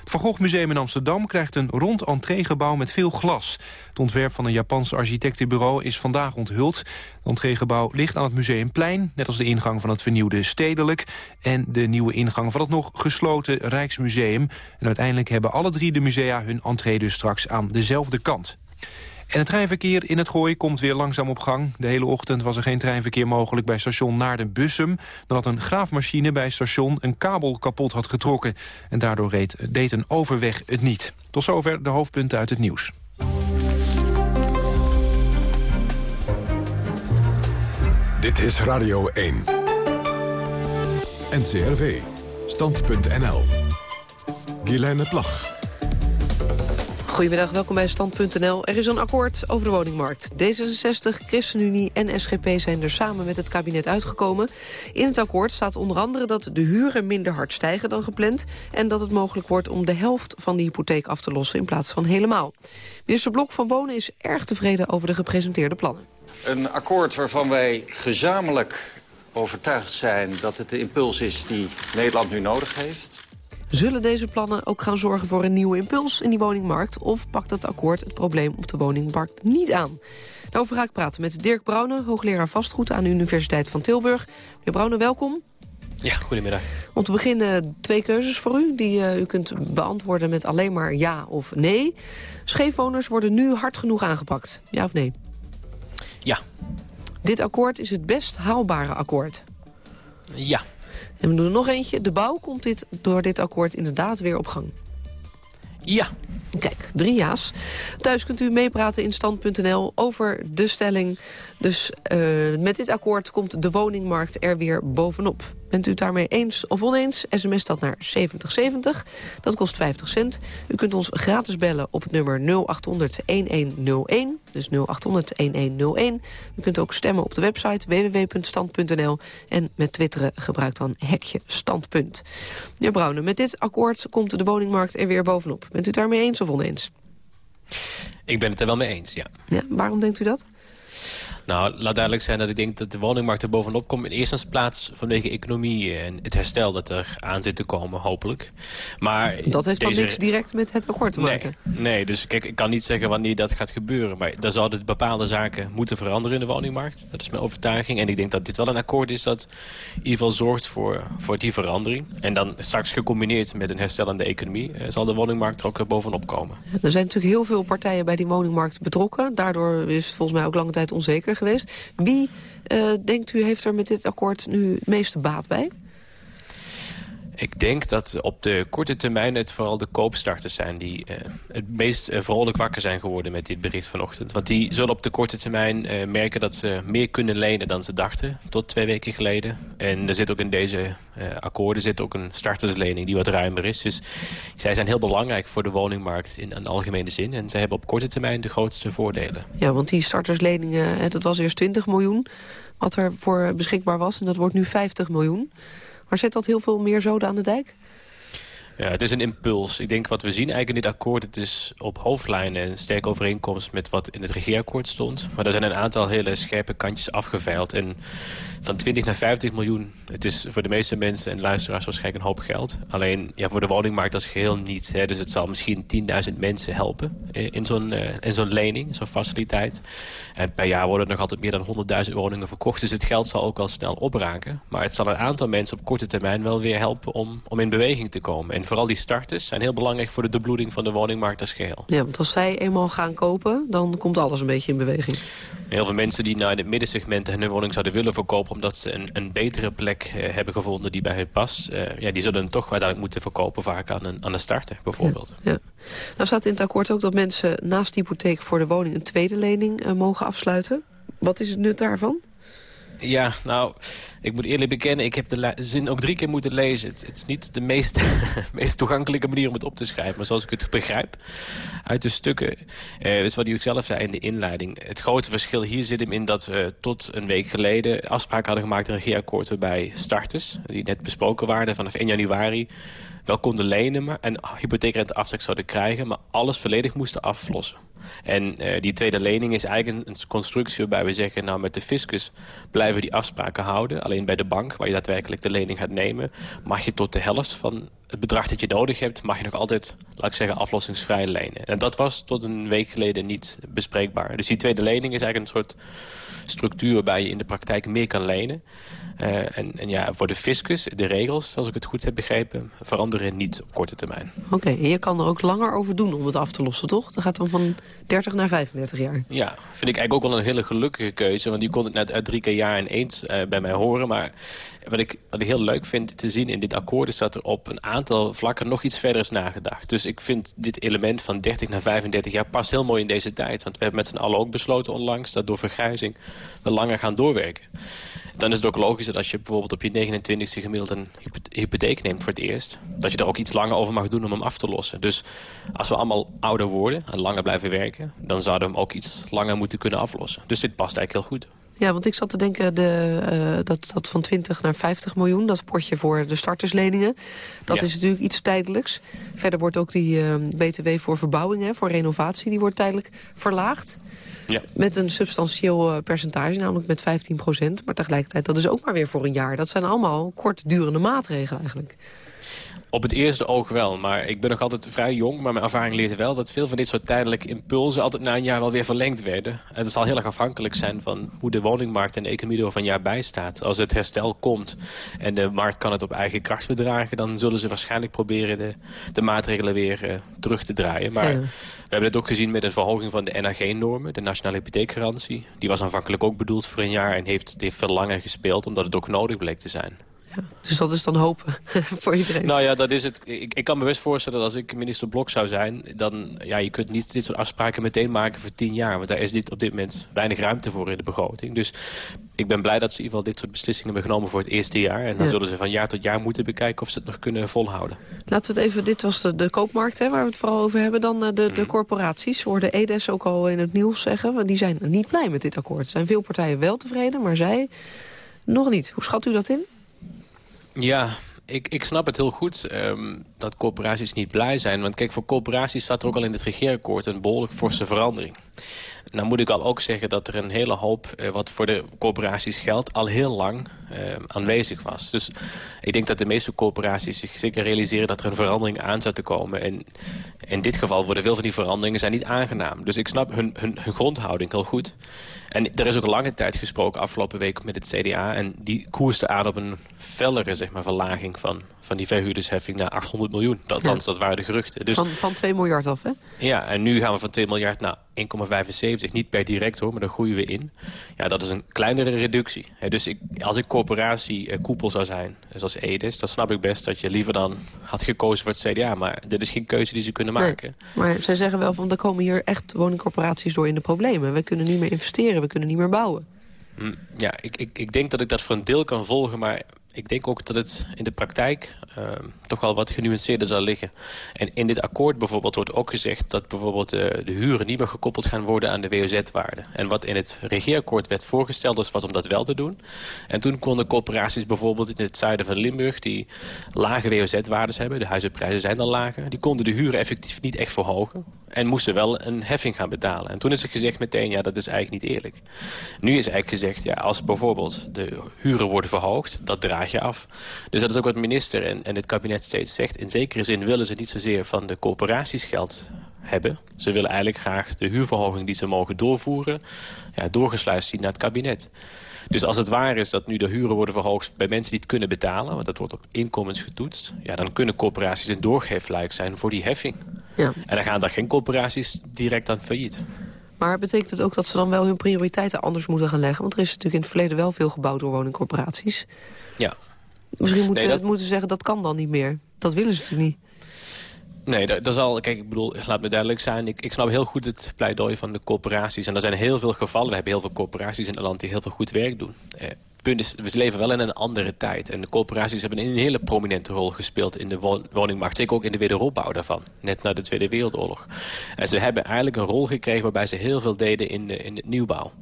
Het Van Gogh Museum in Amsterdam krijgt een rond entreegebouw met veel glas. Het ontwerp van een Japans architectenbureau is vandaag onthuld. Het entreegebouw ligt aan het Museumplein, net als de ingang van het vernieuwde Stedelijk... en de nieuwe ingang van het nog gesloten Rijksmuseum. En uiteindelijk hebben alle drie de musea hun entree dus straks aan dezelfde kant. En het treinverkeer in het Gooi komt weer langzaam op gang. De hele ochtend was er geen treinverkeer mogelijk bij station Naarden-Bussum... nadat een graafmachine bij station een kabel kapot had getrokken. En daardoor reed, deed een overweg het niet. Tot zover de hoofdpunten uit het nieuws. Dit is Radio 1. NCRV. Stand.nl. Guilaine Plag. Goedemiddag, welkom bij Stand.nl. Er is een akkoord over de woningmarkt. D66, ChristenUnie en SGP zijn er samen met het kabinet uitgekomen. In het akkoord staat onder andere dat de huren minder hard stijgen dan gepland... en dat het mogelijk wordt om de helft van de hypotheek af te lossen... in plaats van helemaal. Minister Blok van Wonen is erg tevreden over de gepresenteerde plannen. Een akkoord waarvan wij gezamenlijk overtuigd zijn dat het de impuls is die Nederland nu nodig heeft. Zullen deze plannen ook gaan zorgen voor een nieuwe impuls in die woningmarkt... of pakt het akkoord het probleem op de woningmarkt niet aan? Daarover ga ik praten met Dirk Brouwen, hoogleraar vastgoed aan de Universiteit van Tilburg. Meneer Brouwen, welkom. Ja, goedemiddag. Om te beginnen twee keuzes voor u die uh, u kunt beantwoorden met alleen maar ja of nee. Scheefwoners worden nu hard genoeg aangepakt, ja of nee? Ja. Dit akkoord is het best haalbare akkoord? Ja. En we doen er nog eentje. De bouw komt dit, door dit akkoord inderdaad weer op gang. Ja. Kijk, drie ja's. Thuis kunt u meepraten in stand.nl over de stelling. Dus uh, met dit akkoord komt de woningmarkt er weer bovenop. Bent u het daarmee eens of oneens? SMS dat naar 7070. Dat kost 50 cent. U kunt ons gratis bellen op het nummer 0800-1101. Dus 0800-1101. U kunt ook stemmen op de website www.stand.nl. En met twitteren gebruik dan hekje standpunt. Meneer Brouwen, met dit akkoord komt de woningmarkt er weer bovenop. Bent u het daarmee eens of oneens? Ik ben het er wel mee eens, ja. ja waarom denkt u dat? Nou, laat duidelijk zijn dat ik denk dat de woningmarkt er bovenop komt... in eerste plaats vanwege economie en het herstel dat er aan zit te komen, hopelijk. Maar dat heeft dan niks direct met het akkoord te maken? Nee, nee, dus kijk, ik kan niet zeggen wanneer dat gaat gebeuren. Maar dan zouden bepaalde zaken moeten veranderen in de woningmarkt. Dat is mijn overtuiging. En ik denk dat dit wel een akkoord is dat in ieder geval zorgt voor, voor die verandering. En dan straks gecombineerd met een herstellende economie... Eh, zal de woningmarkt er ook bovenop komen. Er zijn natuurlijk heel veel partijen bij die woningmarkt betrokken. Daardoor is het volgens mij ook lange tijd onzeker geweest. Wie, uh, denkt u, heeft er met dit akkoord nu het meeste baat bij? Ik denk dat op de korte termijn het vooral de koopstarters zijn... die uh, het meest uh, vrolijk wakker zijn geworden met dit bericht vanochtend. Want die zullen op de korte termijn uh, merken dat ze meer kunnen lenen dan ze dachten... tot twee weken geleden. En er zit ook in deze akkoorden zit ook een starterslening die wat ruimer is. Dus zij zijn heel belangrijk voor de woningmarkt in een algemene zin. En zij hebben op korte termijn de grootste voordelen. Ja, want die startersleningen, dat was eerst 20 miljoen... wat er voor beschikbaar was en dat wordt nu 50 miljoen... Maar zet dat heel veel meer zoden aan de dijk? Ja, het is een impuls. Ik denk wat we zien eigenlijk in dit akkoord... het is op hoofdlijnen een sterke overeenkomst met wat in het regeerakkoord stond. Maar er zijn een aantal hele scherpe kantjes afgeveild. En van 20 naar 50 miljoen, het is voor de meeste mensen en luisteraars waarschijnlijk een hoop geld. Alleen ja, voor de woningmarkt als geheel niet. Hè. Dus het zal misschien 10.000 mensen helpen in zo'n uh, in zo'n lening, zo'n faciliteit. En per jaar worden er nog altijd meer dan 100.000 woningen verkocht. Dus het geld zal ook al snel opraken. Maar het zal een aantal mensen op korte termijn wel weer helpen om, om in beweging te komen. En vooral die starters zijn heel belangrijk voor de debloeding van de woningmarkt als geheel. Ja, want als zij eenmaal gaan kopen, dan komt alles een beetje in beweging. Heel veel mensen die naar het middensegment hun woning zouden willen verkopen omdat ze een, een betere plek uh, hebben gevonden die bij hen past. Uh, ja, die zullen toch uiteindelijk moeten verkopen vaak aan een, aan een starter bijvoorbeeld. Ja, ja. Nou staat in het akkoord ook dat mensen naast de hypotheek voor de woning een tweede lening uh, mogen afsluiten. Wat is het nut daarvan? Ja, nou, ik moet eerlijk bekennen, ik heb de zin ook drie keer moeten lezen. Het, is niet de meest, meest toegankelijke manier om het op te schrijven. Maar zoals ik het begrijp uit de stukken, eh, is wat u ook zelf zei in de inleiding. Het grote verschil hier zit hem in dat we tot een week geleden afspraken hadden gemaakt in een regeerakkoord waarbij starters, die net besproken waren vanaf 1 januari, wel konden lenen maar, en hypotheekrenteaftrek zouden krijgen... maar alles volledig moesten aflossen. En uh, die tweede lening is eigenlijk een, constructie waarbij we zeggen... nou, met de fiscus blijven we die afspraken houden. Alleen bij de bank, waar je daadwerkelijk de lening gaat nemen... mag je tot de helft van het bedrag dat je nodig hebt... mag je nog altijd, laat ik zeggen, aflossingsvrij lenen. En dat was tot een week geleden niet bespreekbaar. Dus die tweede lening is eigenlijk een soort structuur... waarbij je in de praktijk meer kan lenen. Uh, en, en, ja, voor de fiscus, de regels, als ik het goed heb begrepen... veranderen niet op korte termijn. Oké, en je kan er ook langer over doen om het af te lossen, toch? Dat gaat dan van 30 naar 35 jaar. Ja, vind ik eigenlijk ook wel een hele gelukkige keuze. Want die kon het net uit drie keer jaar en eens uh, bij mij horen. Maar wat ik, wat heel leuk vind te zien in dit akkoord... is dat er op een aantal vlakken nog iets verder is nagedacht. Dus ik vind dit element van 30 naar 35 jaar past heel mooi in deze tijd. Want we hebben met z'n allen ook besloten onlangs... dat door vergrijzing we langer gaan doorwerken dan is het ook logisch dat als je bijvoorbeeld op je 29e gemiddeld een hypotheek neemt voor het eerst... dat je er ook iets langer over mag doen om hem af te lossen. Dus als we allemaal ouder worden en langer blijven werken... dan zouden we hem ook iets langer moeten kunnen aflossen. Dus dit past eigenlijk heel goed. Ja, want ik zat te denken, de, uh, dat, dat van 20 naar 50 miljoen... dat potje voor de startersleningen, dat is natuurlijk iets tijdelijks. Verder wordt ook die uh, btw voor verbouwing, hè, voor renovatie... die wordt tijdelijk verlaagd. Ja. Met een substantieel uh, percentage, namelijk met 15 procent. Maar tegelijkertijd, dat is ook maar weer voor een jaar. Dat zijn allemaal kortdurende maatregelen eigenlijk. Op het eerste oog wel, maar ik ben nog altijd vrij jong. Maar mijn ervaring leert wel dat veel van dit soort tijdelijke impulsen... altijd na een jaar wel weer verlengd werden. En het zal heel erg afhankelijk zijn van hoe de woningmarkt en de economie er over een jaar bij staat. Als het herstel komt en de markt kan het op eigen kracht verdragen... dan zullen ze waarschijnlijk proberen de, de maatregelen weer uh, terug te draaien. Maar we hebben het ook gezien met een verhoging van de NAG-normen... de Nationale Hypotheekgarantie. Die was aanvankelijk ook bedoeld voor een jaar en heeft, heeft veel langer gespeeld... omdat het ook nodig bleek te zijn. Ja, dus dat is dan hopen voor iedereen. Nou ja, dat is het. Ik, ik kan me best voorstellen dat als ik minister Blok zou zijn... dan, ja, je kunt niet dit soort afspraken meteen maken voor tien jaar. Want daar is dit op dit moment weinig ruimte voor in de begroting. Dus ik ben blij dat ze in ieder geval dit soort beslissingen hebben genomen voor het eerste jaar. En dan zullen ze van jaar tot jaar moeten bekijken of ze het nog kunnen volhouden. Laten we het even, dit was de, de koopmarkt hè, waar we het vooral over hebben. Dan eh, de, de mhm. corporaties, hoorde EDES ook al in het nieuws zeggen. Want die zijn niet blij met dit akkoord. Er zijn veel partijen wel tevreden, maar zij nog niet. Hoe schat u dat in? Ja, ik, ik snap het heel goed um, dat corporaties niet blij zijn. Want kijk, voor corporaties staat er ook al in het regeerakkoord een behoorlijk forse verandering. Nou moet ik al ook zeggen dat er een hele hoop uh, wat voor de corporaties geldt al heel lang aanwezig was. Dus ik denk dat de meeste corporaties zich zeker realiseren dat er een verandering aan zou te komen. En in dit geval worden veel van die veranderingen zijn niet aangenaam. Dus ik snap hun, hun, hun grondhouding heel goed. En er is ook lange tijd gesproken afgelopen week met het CDA. En die koerste aan op een fellere zeg maar, verlaging van, van die verhuurdersheffing naar 800 miljoen. Althans, dat waren de geruchten. Dus, van, van 2 miljard af, hè? Ja, en nu gaan we van 2 miljard naar 1,75. Niet per direct hoor, maar daar groeien we in. Ja, dat is een kleinere reductie. dus ik, als ik corporatie eh, koepel zou zijn, zoals Edis... dan snap ik best dat je liever dan had gekozen voor het CDA. Maar dit is geen keuze die ze kunnen maken. maar zij zeggen wel van, er komen hier echt woningcorporaties door in de problemen. We kunnen niet meer investeren, we kunnen niet meer bouwen. Hm, ja, ik, ik, ik denk dat ik dat voor een deel kan volgen, maar ik denk ook dat het in de praktijk uh, toch wel wat genuanceerder zal liggen. En in dit akkoord bijvoorbeeld wordt ook gezegd... dat bijvoorbeeld uh, de huren niet meer gekoppeld gaan worden aan de WOZ-waarde. En wat in het regeerakkoord werd voorgesteld was, om dat wel te doen. En toen konden corporaties bijvoorbeeld in het zuiden van Limburg... die lage WOZ-waardes hebben, de huizenprijzen zijn dan lager... die konden de huren effectief niet echt verhogen... en moesten wel een heffing gaan betalen. En toen is er gezegd meteen, ja, dat is eigenlijk niet eerlijk. Nu is eigenlijk gezegd, ja, als bijvoorbeeld de huren worden verhoogd... dat draait je af. Dus dat is ook wat minister en, en het kabinet steeds zegt. In zekere zin willen ze niet zozeer van de corporaties geld hebben. Ze willen eigenlijk graag de huurverhoging die ze mogen doorvoeren... Ja, doorgesluist zien naar het kabinet. Dus als het waar is dat nu de huren worden verhoogd bij mensen die het kunnen betalen... want dat wordt op inkomens getoetst... Ja, dan kunnen corporaties een doorgeefluik zijn voor die heffing. Ja. En dan gaan daar geen corporaties direct aan failliet. Maar betekent het ook dat ze dan wel hun prioriteiten anders moeten gaan leggen? Want er is natuurlijk in het verleden wel veel gebouwd door woningcorporaties. Ja. Misschien moeten we dat... moeten zeggen, dat kan dan niet meer. Dat willen ze natuurlijk niet. Nee, dat, dat zal, kijk, ik bedoel, laat me duidelijk zijn. Ik, ik snap heel goed het pleidooi van de corporaties. En er zijn heel veel gevallen. We hebben heel veel corporaties in het land die heel veel goed werk doen. Eh, punt is, we leven wel in een andere tijd. En de corporaties hebben een hele prominente rol gespeeld in de woningmarkt. Zeker ook in de wederopbouw daarvan, net na de Tweede Wereldoorlog. En ze hebben eigenlijk een rol gekregen waarbij ze heel veel deden in de, in de nieuwbouw.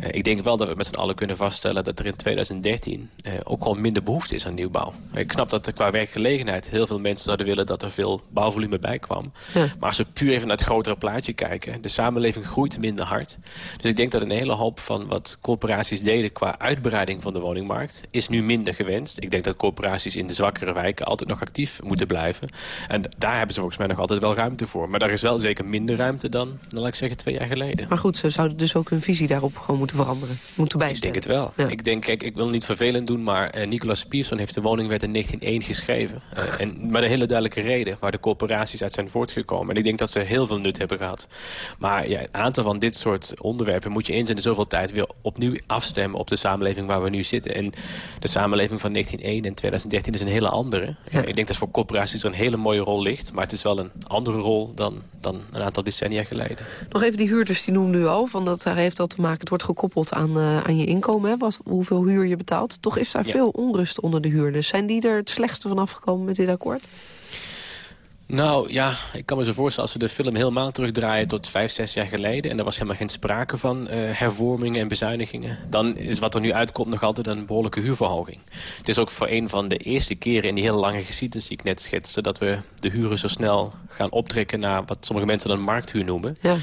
Uh, ik denk wel dat we met z'n allen kunnen vaststellen dat er in 2013 uh, ook gewoon minder behoefte is aan nieuwbouw. Ik snap dat er qua werkgelegenheid heel veel mensen zouden willen dat er veel bouwvolume bij kwam. Ja. Maar als we puur even naar het grotere plaatje kijken, de samenleving groeit minder hard. Dus ik denk dat een hele hoop van wat corporaties deden qua uitbreiding van de woningmarkt is nu minder gewenst. Ik denk dat corporaties in de zwakkere wijken altijd nog actief moeten blijven. En daar hebben ze volgens mij nog altijd wel ruimte voor. Maar daar is wel zeker minder ruimte dan, dan laat ik zeggen, twee jaar geleden. Maar goed, ze zouden dus ook hun visie daarop gewoon moeten veranderen. Moeten bijstellen. Ik denk het wel. Ja. Ik denk, kijk, ik wil niet vervelend doen, maar uh, Nicolas Pierson heeft de woningwet in 1901 geschreven. Uh, en met een hele duidelijke reden waar de corporaties uit zijn voortgekomen. En ik denk dat ze heel veel nut hebben gehad. Maar ja, een aantal van dit soort onderwerpen moet je eens in de zoveel tijd weer opnieuw afstemmen op de samenleving waar we nu zitten. En de samenleving van 1901 en 2013 is een hele andere. Ja. Ik denk dat voor corporaties er een hele mooie rol ligt. Maar het is wel een andere rol dan, dan een aantal decennia geleden. Nog even die huurders, die noemde u al. Van dat heeft al te maken, het wordt gekoppeld aan, uh, aan je inkomen. Hè, wat, hoeveel huur je betaalt. Toch is daar ja. veel onrust onder de huurders. Zijn die er het slechtste van afgekomen met dit akkoord? Nou ja, ik kan me zo voorstellen als we de film helemaal terugdraaien tot vijf, zes jaar geleden... en er was helemaal geen sprake van uh, hervormingen en bezuinigingen... dan is wat er nu uitkomt nog altijd een behoorlijke huurverhoging. Het is ook voor een van de eerste keren in die hele lange geschiedenis die ik net schetste... dat we de huren zo snel gaan optrekken naar wat sommige mensen dan markthuur noemen... Ja.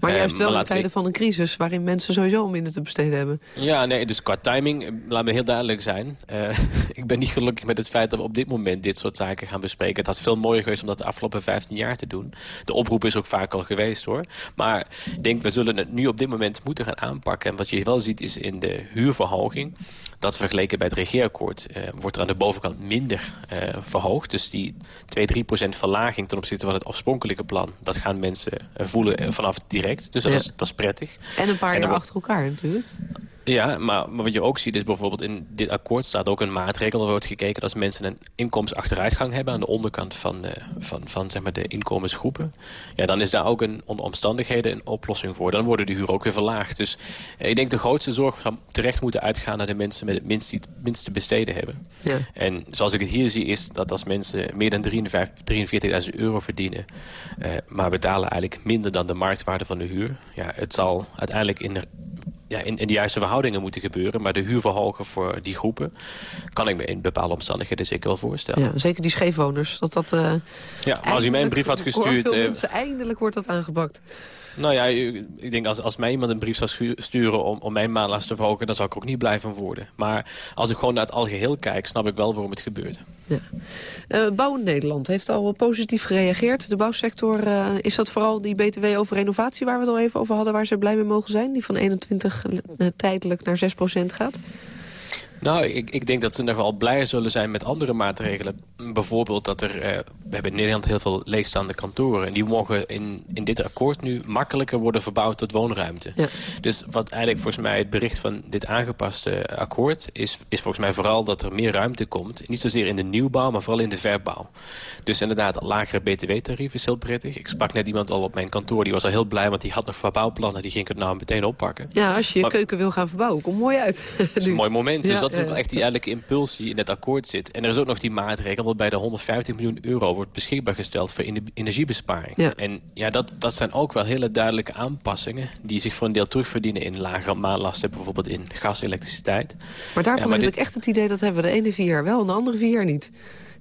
Maar juist wel in tijden van een crisis... waarin mensen sowieso minder te besteden hebben. Ja, nee, dus qua timing, laat me heel duidelijk zijn. Uh, ik ben niet gelukkig met het feit dat we op dit moment dit soort zaken gaan bespreken. Het had veel mooier geweest om dat de afgelopen 15 jaar te doen. De oproep is ook vaak al geweest, hoor. Maar ik denk, we zullen het nu op dit moment moeten gaan aanpakken. En wat je wel ziet is in de huurverhoging dat vergeleken bij het regeerakkoord uh, wordt er aan de bovenkant minder uh, verhoogd. Dus die 2-3% verlaging ten opzichte van het oorspronkelijke plan... dat gaan mensen uh, voelen vanaf direct. Dus dat, ja. is, dat is prettig. En een paar en jaar achter elkaar natuurlijk. Ja, maar, maar wat je ook ziet is bijvoorbeeld in dit akkoord staat ook een maatregel. Er wordt gekeken dat als mensen een inkomensachteruitgang hebben... aan de onderkant van de, van, van, zeg maar de inkomensgroepen. Ja, dan is daar ook een, onder omstandigheden een oplossing voor. Dan worden de huur ook weer verlaagd. Dus eh, ik denk de grootste zorg zou terecht moeten uitgaan... naar de mensen met het minst, die het minst te besteden hebben. Ja. En zoals ik het hier zie is dat als mensen meer dan 43.000 euro verdienen... Uh, maar betalen eigenlijk minder dan de marktwaarde van de huur... ja, het zal uiteindelijk in ja, in, in de juiste verhoudingen moeten gebeuren. Maar de huurverhogen voor die groepen kan ik me in bepaalde omstandigheden zeker wel voorstellen. Ja, zeker die scheefwoners. Dat dat, uh, ja, maar als u mij een brief had gestuurd... Uh, mensen, eindelijk wordt dat aangepakt. Nou ja, ik denk als, als mij iemand een brief zou sturen om, om mijn maanlast te verhogen... dan zou ik ook niet blij van worden. Maar als ik gewoon naar het algeheel kijk, snap ik wel waarom het gebeurt. Ja. Uh, Bouwend Nederland heeft al positief gereageerd. De bouwsector, uh, is dat vooral die btw over renovatie waar we het al even over hadden... waar ze blij mee mogen zijn? Die van 21 uh, tijdelijk naar 6% gaat? Nou, ik, ik denk dat ze nog wel blij zullen zijn met andere maatregelen. Bijvoorbeeld dat er... Uh, we hebben in Nederland heel veel leegstaande kantoren. En die mogen in, in dit akkoord nu makkelijker worden verbouwd tot woonruimte. Ja. Dus wat eigenlijk volgens mij het bericht van dit aangepaste akkoord... Is, is volgens mij vooral dat er meer ruimte komt. Niet zozeer in de nieuwbouw, maar vooral in de verbouw. Dus inderdaad, lagere btw-tarief is heel prettig. Ik sprak net iemand al op mijn kantoor. Die was al heel blij, want die had nog verbouwplannen. Die ging ik het nou meteen oppakken. Ja, als je je maar, keuken wil gaan verbouwen, komt mooi uit. Dat is een mooi moment. Dus ja, dat is ook echt die eigenlijk impuls die in het akkoord zit. En er is ook nog die maatregel waarbij de 150 miljoen euro wordt beschikbaar gesteld voor energiebesparing. Ja. En ja, dat, dat zijn ook wel hele duidelijke aanpassingen die zich voor een deel terugverdienen in lagere maanlasten, bijvoorbeeld in gas, elektriciteit. Maar daarvan ja, maar heb dit... ik echt het idee dat hebben we de ene vier jaar wel en de andere vier jaar niet.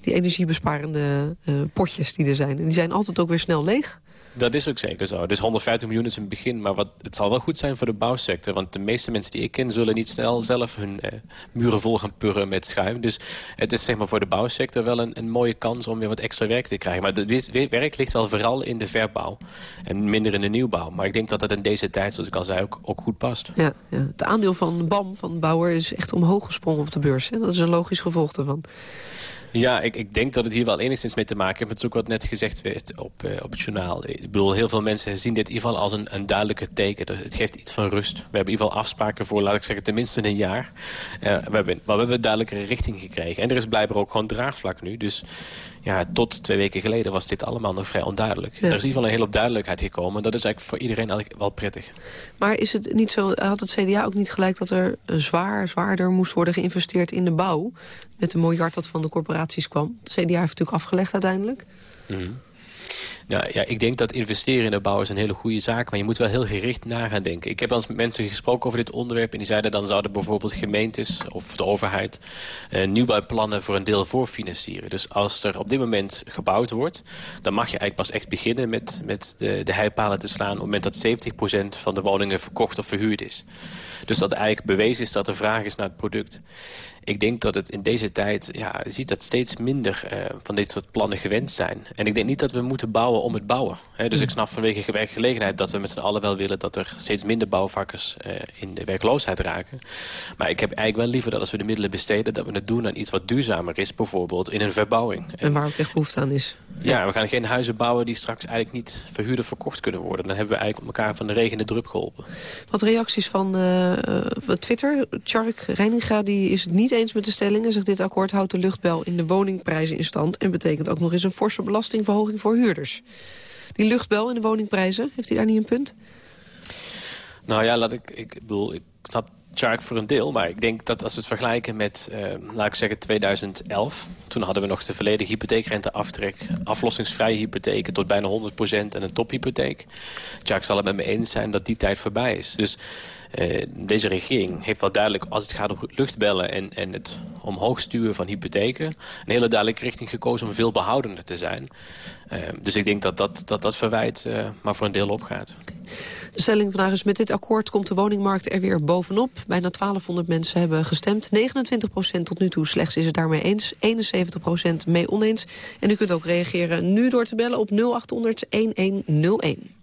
Die energiebesparende uh, potjes die er zijn. En die zijn altijd ook weer snel leeg. Dat is ook zeker zo. Dus 150 miljoen is een begin. Maar wat, het zal wel goed zijn voor de bouwsector. Want de meeste mensen die ik ken zullen niet snel zelf hun eh, muren vol gaan purren met schuim. Dus het is zeg maar voor de bouwsector wel een, een mooie kans om weer wat extra werk te krijgen. Maar dit werk ligt wel vooral in de verbouw. En minder in de nieuwbouw. Maar ik denk dat dat in deze tijd, zoals ik al zei, ook, ook goed past. Ja, ja. Het aandeel van BAM, van bouwer, is echt omhoog gesprongen op de beurs. Hè? Dat is een logisch gevolg ervan. Ja, ik, ik denk dat het hier wel enigszins mee te maken heeft. Het is ook wat net gezegd werd op, uh, op het journaal. Ik bedoel, heel veel mensen zien dit in ieder geval als een, een duidelijke teken. Het geeft iets van rust. We hebben in ieder geval afspraken voor, laat ik zeggen, tenminste een jaar. Uh, we, hebben, maar we hebben een duidelijkere richting gekregen. En er is blijkbaar ook gewoon draagvlak nu. Dus ja, tot twee weken geleden was dit allemaal nog vrij onduidelijk. Er is in ieder geval een hele duidelijkheid gekomen. Dat is eigenlijk voor iedereen eigenlijk wel prettig. Maar is het niet zo, had het CDA ook niet gelijk dat er zwaar, zwaarder moest worden geïnvesteerd in de bouw? Met een miljard dat van de corporaties kwam. Het CDA heeft natuurlijk afgelegd uiteindelijk. Mm nou, ja, ik denk dat investeren in de bouw is een hele goede zaak... maar je moet wel heel gericht na gaan denken. Ik heb al eens mensen gesproken over dit onderwerp... en die zeiden dan zouden bijvoorbeeld gemeentes of de overheid... Eh, nieuwbouwplannen voor een deel voorfinancieren. Dus als er op dit moment gebouwd wordt... dan mag je eigenlijk pas echt beginnen met, met de, de heipalen te slaan... op het moment dat 70% van de woningen verkocht of verhuurd is. Dus dat eigenlijk bewezen is dat er vraag is naar het product ik denk dat het in deze tijd, ja, je ziet dat steeds minder uh, van dit soort plannen gewend zijn. En ik denk niet dat we moeten bouwen om het bouwen. Hè. Dus ik snap vanwege werkgelegenheid dat we met z'n allen wel willen... dat er steeds minder bouwvakkers uh, in de werkloosheid raken. Maar ik heb eigenlijk wel liever dat als we de middelen besteden... dat we het doen aan iets wat duurzamer is, bijvoorbeeld in een verbouwing. En waar ook echt behoefte aan is. Ja, we gaan geen huizen bouwen die straks eigenlijk niet verhuurd of verkocht kunnen worden. Dan hebben we eigenlijk elkaar van de regen de drup geholpen. Wat reacties van uh, Twitter. Chark Reininga die is het niet eens met de stellingen. Zegt dit akkoord houdt de luchtbel in de woningprijzen in stand... en betekent ook nog eens een forse belastingverhoging voor huurders. Die luchtbel in de woningprijzen, heeft hij daar niet een punt? Nou ja, laat ik, ik bedoel, ik snap Shark voor een deel. Maar ik denk dat als we het vergelijken met, uh, laat ik zeggen, 2011... toen hadden we nog de volledige hypotheekrenteaftrek... aflossingsvrije hypotheken tot bijna 100% en een tophypotheek. Shark zal het met me eens zijn dat die tijd voorbij is. Dus uh, deze regering heeft wel duidelijk, als het gaat om luchtbellen... en, en het omhoog sturen van hypotheken... een hele duidelijke richting gekozen om veel behoudender te zijn. Uh, dus ik denk dat dat, dat, dat verwijt maar voor een deel opgaat. De stelling vandaag is met dit akkoord komt de woningmarkt er weer bovenop. Bijna 1200 mensen hebben gestemd. 29% tot nu toe slechts is het daarmee eens. 71% mee oneens. En u kunt ook reageren nu door te bellen op 0800 1101.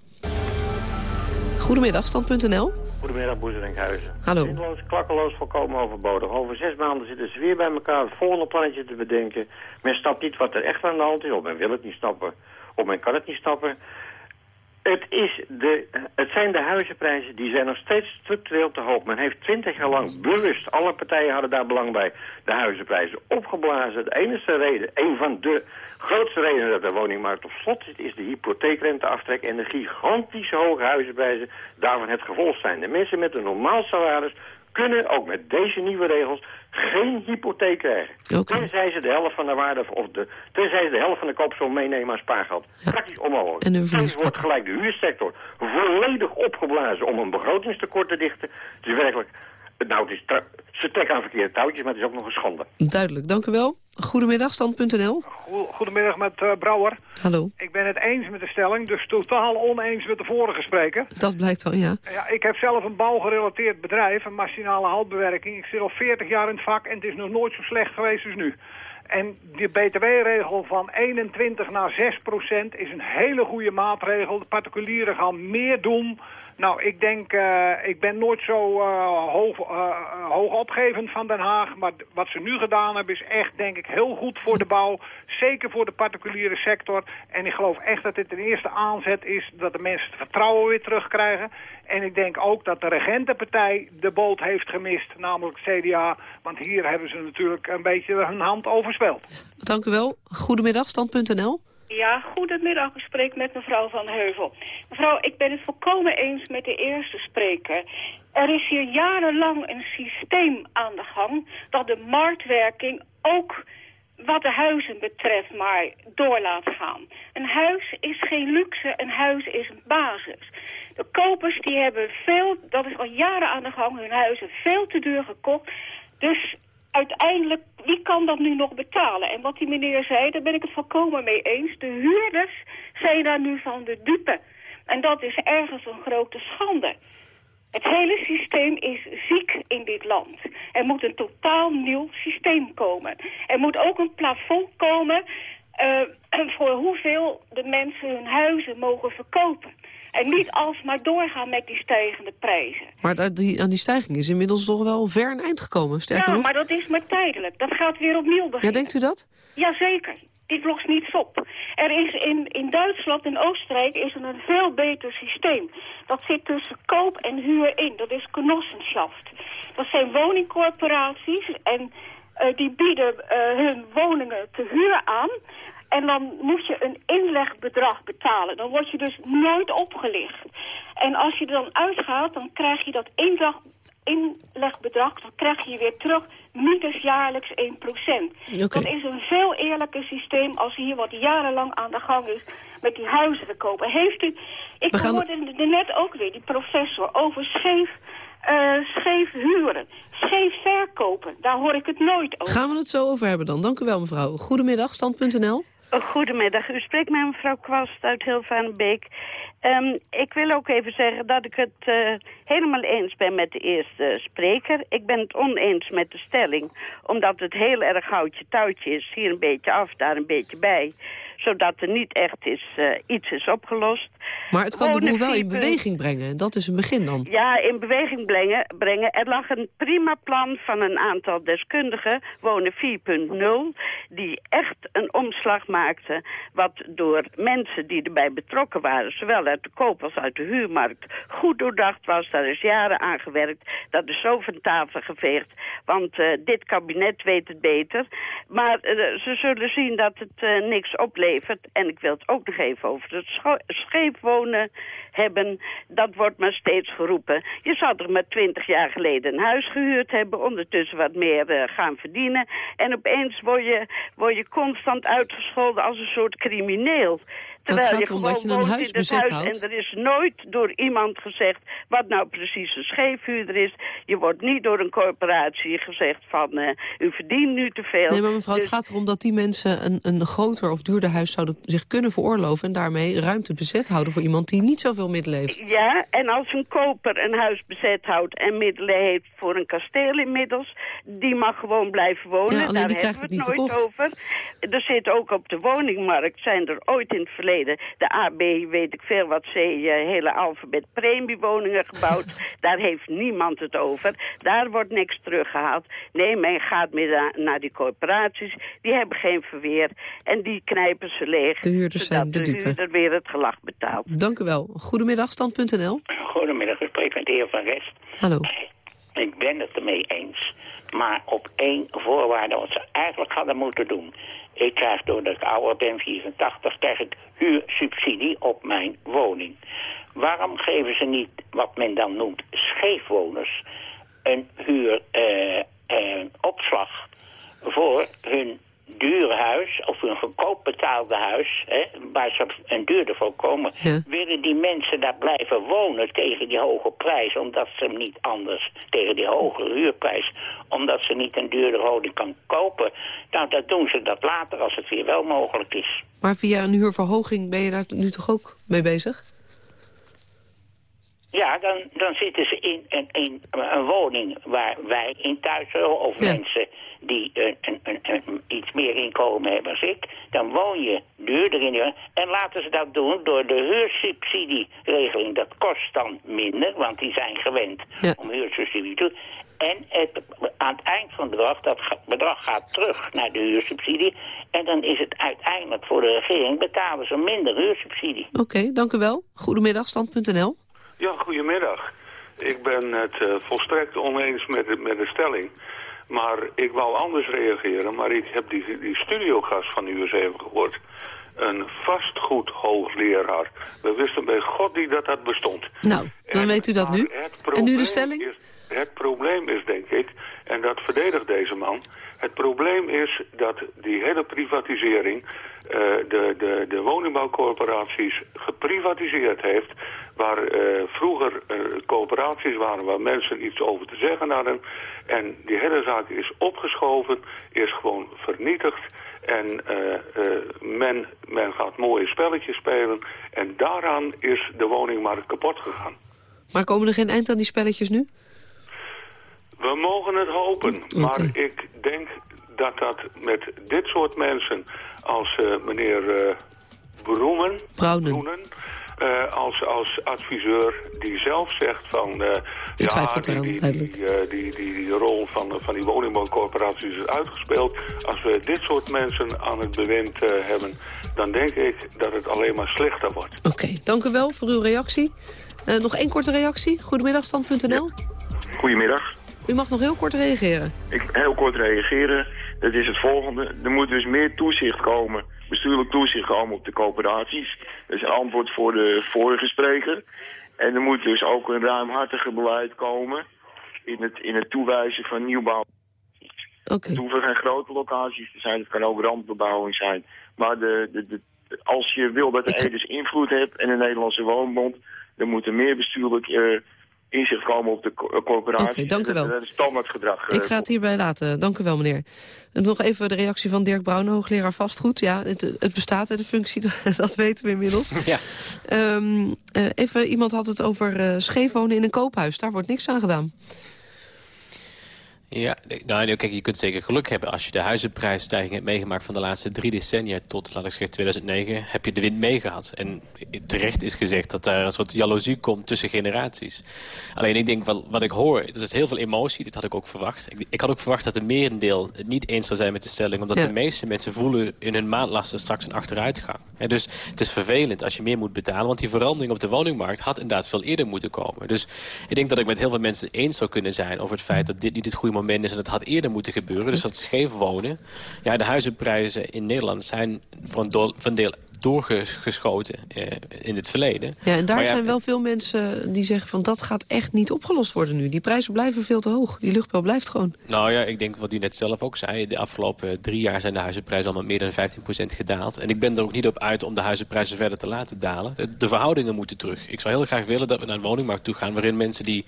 Goedemiddag, stand.nl. Goedemiddag, Boezerinkhuizen. Hallo. Zinloos, klakkeloos, volkomen overbodig. Over zes maanden zitten ze weer bij elkaar het volgende plannetje te bedenken. Men snapt niet wat er echt aan de hand is, of men wil het niet snappen, of men kan het niet snappen. Het, is de, het zijn de huizenprijzen, die zijn nog steeds structureel te hoog. Men heeft twintig jaar lang bewust, alle partijen hadden daar belang bij, de huizenprijzen opgeblazen. De enige reden, een van de grootste redenen dat de woningmarkt op slot zit, is de hypotheekrenteaftrek en de gigantische hoge huizenprijzen daarvan het gevolg zijn. De mensen met een normaal salaris kunnen ook met deze nieuwe regels geen hypotheek krijgen. Okay. Tenzij ze de helft van de waarde, of de, tenzij ze de helft van de koopsom meenemen als spaargeld. Praktisch onmogelijk. En dan wordt gelijk de huursector volledig opgeblazen om een begrotingstekort te dichten. Het is werkelijk nou, het is ze trekken aan verkeerde touwtjes, maar het is ook nog een schande. Duidelijk, dank u wel. Goedemiddag, stand.nl. Goedemiddag met uh, Brouwer. Hallo. Ik ben het eens met de stelling, dus totaal oneens met de vorige spreker. Dat blijkt wel, ja. ja ik heb zelf een bouwgerelateerd bedrijf, een machinale houtbewerking. Ik zit al 40 jaar in het vak en het is nog nooit zo slecht geweest als nu. En de btw-regel van 21 naar 6 procent is een hele goede maatregel. De particulieren gaan meer doen nou, ik denk, uh, ik ben nooit zo uh, hoog, uh, hoog opgevend van Den Haag. Maar wat ze nu gedaan hebben is echt, denk ik, heel goed voor de bouw. Zeker voor de particuliere sector. En ik geloof echt dat dit een eerste aanzet is dat de mensen het vertrouwen weer terugkrijgen. En ik denk ook dat de regentenpartij de boot heeft gemist, namelijk CDA. Want hier hebben ze natuurlijk een beetje hun hand overspeld. Dank u wel. Goedemiddag, stand.nl. Ja, goedemiddag. Ik spreek met mevrouw Van Heuvel. Mevrouw, ik ben het volkomen eens met de eerste spreker. Er is hier jarenlang een systeem aan de gang... dat de marktwerking ook wat de huizen betreft maar door laat gaan. Een huis is geen luxe, een huis is een basis. De kopers die hebben veel, dat is al jaren aan de gang, hun huizen veel te duur gekocht. Dus uiteindelijk, wie kan dat nu nog betalen? En wat die meneer zei, daar ben ik het volkomen mee eens. De huurders zijn daar nu van de dupe. En dat is ergens een grote schande. Het hele systeem is ziek in dit land. Er moet een totaal nieuw systeem komen. Er moet ook een plafond komen uh, voor hoeveel de mensen hun huizen mogen verkopen. En niet alsmaar doorgaan met die stijgende prijzen. Maar die, aan die stijging is inmiddels toch wel ver een eind gekomen, sterker ja, nog. maar dat is maar tijdelijk. Dat gaat weer opnieuw beginnen. Ja, denkt u dat? Jazeker. Dit lost niets op. Er is in, in Duitsland en Oostenrijk is er een veel beter systeem. Dat zit tussen koop en huur in. Dat is genossenschaft. Dat zijn woningcorporaties en eh, die bieden eh, hun woningen te huur aan. En dan moet je een inlegbedrag betalen. Dan word je dus nooit opgelicht. En als je er dan uitgaat, dan krijg je dat inleg, inlegbedrag... dan krijg je weer terug minus jaarlijks 1% Dat is een veel eerlijker systeem als hier wat jarenlang aan de gang is... met die huizen verkopen. Heeft u... Ik gaan- hoorde er net ook weer, die professor, over scheef... eh, scheef huren, scheef verkopen. Daar hoor ik het nooit over. Gaan we het zo over hebben dan? Dank u wel, mevrouw. Goedemiddag, stand.nl. Goedemiddag, u spreekt met mevrouw Kwast uit Hilvarenbeek. Ehm ik wil ook even zeggen dat ik het eh, helemaal eens ben met de eerste spreker. Ik ben het oneens met de stelling, omdat het heel erg houtje touwtje is. Hier een beetje af, daar een beetje bij. Zodat er niet echt is, eh, iets is opgelost. Maar het kan de boel wel in 4.0 beweging brengen. Dat is een begin dan. Ja, in beweging brengen, brengen. Er lag een prima plan van een aantal deskundigen, Wonen 4.0, die echt een omslag maakten, wat door mensen die erbij betrokken waren, zowel uit de koop als uit de huurmarkt, goed doordacht was. Daar is jaren aan gewerkt. Dat is zo van tafel geveegd, want eh, dit kabinet weet het beter. Maar eh, ze zullen zien dat het niks oplevert. En ik wil het ook nog even over het scho- scheef wonen hebben. Dat wordt maar steeds geroepen. Je zou toch maar twintig jaar geleden een huis gehuurd hebben. Ondertussen wat meer eh, gaan verdienen. En opeens word je, word je constant uitgescholden als een soort crimineel. Terwijl gaat je erom gewoon dat je een huis in het bezet huis houdt. En er is nooit door iemand gezegd wat nou precies een scheefhuurder is. Je wordt niet door een corporatie gezegd van eh, u verdient nu te veel. Nee, maar mevrouw, het Dus- gaat erom dat die mensen een, een groter of duurder huis zouden zich kunnen veroorloven... en daarmee ruimte bezet houden voor iemand die niet zoveel middelen heeft. Ja, en als een koper een huis bezet houdt en middelen heeft voor een kasteel inmiddels, die mag gewoon blijven wonen. Ja, Daar hebben we het nooit over. Er zit ook op de woningmarkt, zijn er ooit in het verleden, de AB, weet ik veel wat, C, eh, hele alfabet premiewoningen gebouwd. Daar heeft niemand het over. Daar wordt niks teruggehaald. Nee, men gaat meer na- naar die corporaties. Die hebben geen verweer en die knijpen ze leeg. De huurders zijn de de dupe. huurder weer het gelag betaalt. Dank u wel. Goedemiddag, stand.nl. Goedemiddag, u spreekt met de heer Van Rest. Hallo. Ik ben het ermee eens. Maar op één voorwaarde wat ze eigenlijk hadden moeten doen. Ik krijg doordat ik ouder ben, 84, krijg ik huursubsidie op mijn woning. Waarom geven ze niet wat men dan noemt scheefwoners een huuropslag voor hun dure huis of hun goedkoop betaalde huis, hè, waar ze een duurder voor komen, willen die mensen daar blijven wonen tegen die hoge prijs, omdat ze hem niet anders, tegen die hoge huurprijs, omdat ze niet een duurdere woning kan kopen. Nou, dat doen ze dat later als het weer wel mogelijk is. Maar via een huurverhoging ben je daar nu toch ook mee bezig? Ja, dan, dan zitten ze in, in, in een woning waar wij in thuis of mensen die een, een, een, een- iets meer inkomen hebben als ik. Dan woon je duurder in je En laten ze dat doen door de huursubsidieregeling. Dat kost dan minder, want die zijn gewend om huursubsidie te doen. En het, aan het eind van het bedrag, dat bedrag gaat terug naar de huursubsidie. En dan is het uiteindelijk voor de regering betalen ze minder huursubsidie. Oké, dank u wel. Goedemiddag, stand.nl. Ja, goedemiddag. Ik ben het eh, volstrekt oneens met de, met de stelling. Maar ik wou anders reageren. Maar ik heb die, die studiogast van u eens even gehoord. Een vastgoedhoogleraar. We wisten bij God niet dat dat bestond. Nou, dan weet u dat nu. En nu de stelling? Is, het probleem is, denk ik, en dat verdedigt deze man... Het probleem is dat die hele privatisering... eh, de, de, de woningbouwcorporaties geprivatiseerd heeft... waar eh, vroeger eh, coöperaties waren waar mensen iets over te zeggen hadden... en die hele zaak is opgeschoven, is gewoon vernietigd... En eh, men, men gaat mooie spelletjes spelen. En daaraan is de woningmarkt kapot gegaan. Maar komen er geen eind aan die spelletjes nu? We mogen het hopen, maar ik denk dat dat met dit soort mensen als meneer Broemen. Broenen, eh, als, als adviseur die zelf zegt van... eh, ja, die, die, die, eh, die, die, die rol van, van die woningbouwcorporaties is uitgespeeld. Als we dit soort mensen aan het bewind hebben... dan denk ik dat het alleen maar slechter wordt. Oké, dank u wel voor uw reactie. Nog één korte reactie. Goedemiddag, stand.nl. Goedemiddag. U mag nog heel kort reageren. Ik heel kort reageren. Dat is het volgende. Er moet dus meer toezicht komen, bestuurlijk toezicht komen op de coöperaties. Dat is een antwoord voor de vorige spreker. En er moet dus ook een ruimhartiger beleid komen in het, in het toewijzen van nieuwbouw. Het hoeven geen grote locaties te zijn, het kan ook randbebouwing zijn. Maar de, de, de, als je wil dat de Edes invloed heeft en de Nederlandse Woonbond, dan moet er meer bestuurlijk eh, inzicht komen op de co- eh, dank u wel. Dat- Dat is standaardgedrag. eh, Ik ga het hierbij laten. Dank u wel, meneer. En nog even de reactie van Dirk Bruin, hoogleraar vastgoed. Ja, het, het bestaat, hè, de functie, dat weten we inmiddels. Ja. Ehm, eh, even, iemand had het over eh scheef wonen in een koophuis. Daar wordt niks aan gedaan. Ja, nou, kijk, je kunt zeker geluk hebben als je de huizenprijsstijging hebt meegemaakt van de laatste drie decennia tot, laat ik zeggen, 2009, heb je de wind meegehad. En terecht is gezegd dat daar een soort jaloezie komt tussen generaties. Alleen ik denk, wat, wat ik hoor, er is heel veel emotie, dit had ik ook verwacht. Ik, ik had ook verwacht dat de merendeel het niet eens zou zijn met de stelling, omdat Ja. de meeste mensen voelen in hun maandlasten straks een achteruitgang. Hè, dus het is vervelend als je meer moet betalen, want die verandering op de woningmarkt had inderdaad veel eerder moeten komen. Dus ik denk dat ik met heel veel mensen eens zou kunnen zijn over het feit dat dit niet het goede moment is en het had eerder moeten gebeuren. Dus dat scheef wonen. Ja, de huizenprijzen in Nederland zijn voor een, deel- voor een deel doorgeschoten eh, in het verleden. Ja, en daar Maar ja, zijn wel veel mensen die zeggen van dat gaat echt niet opgelost worden nu. Die prijzen blijven veel te hoog. Die luchtbel blijft gewoon. Nou ja, ik denk wat u net zelf ook zei. De afgelopen drie jaar zijn de huizenprijzen al met meer dan 15% gedaald. En ik ben er ook niet op uit om de huizenprijzen verder te laten dalen. De, de verhoudingen moeten terug. Ik zou heel graag willen dat we naar een woningmarkt toe gaan... waarin mensen die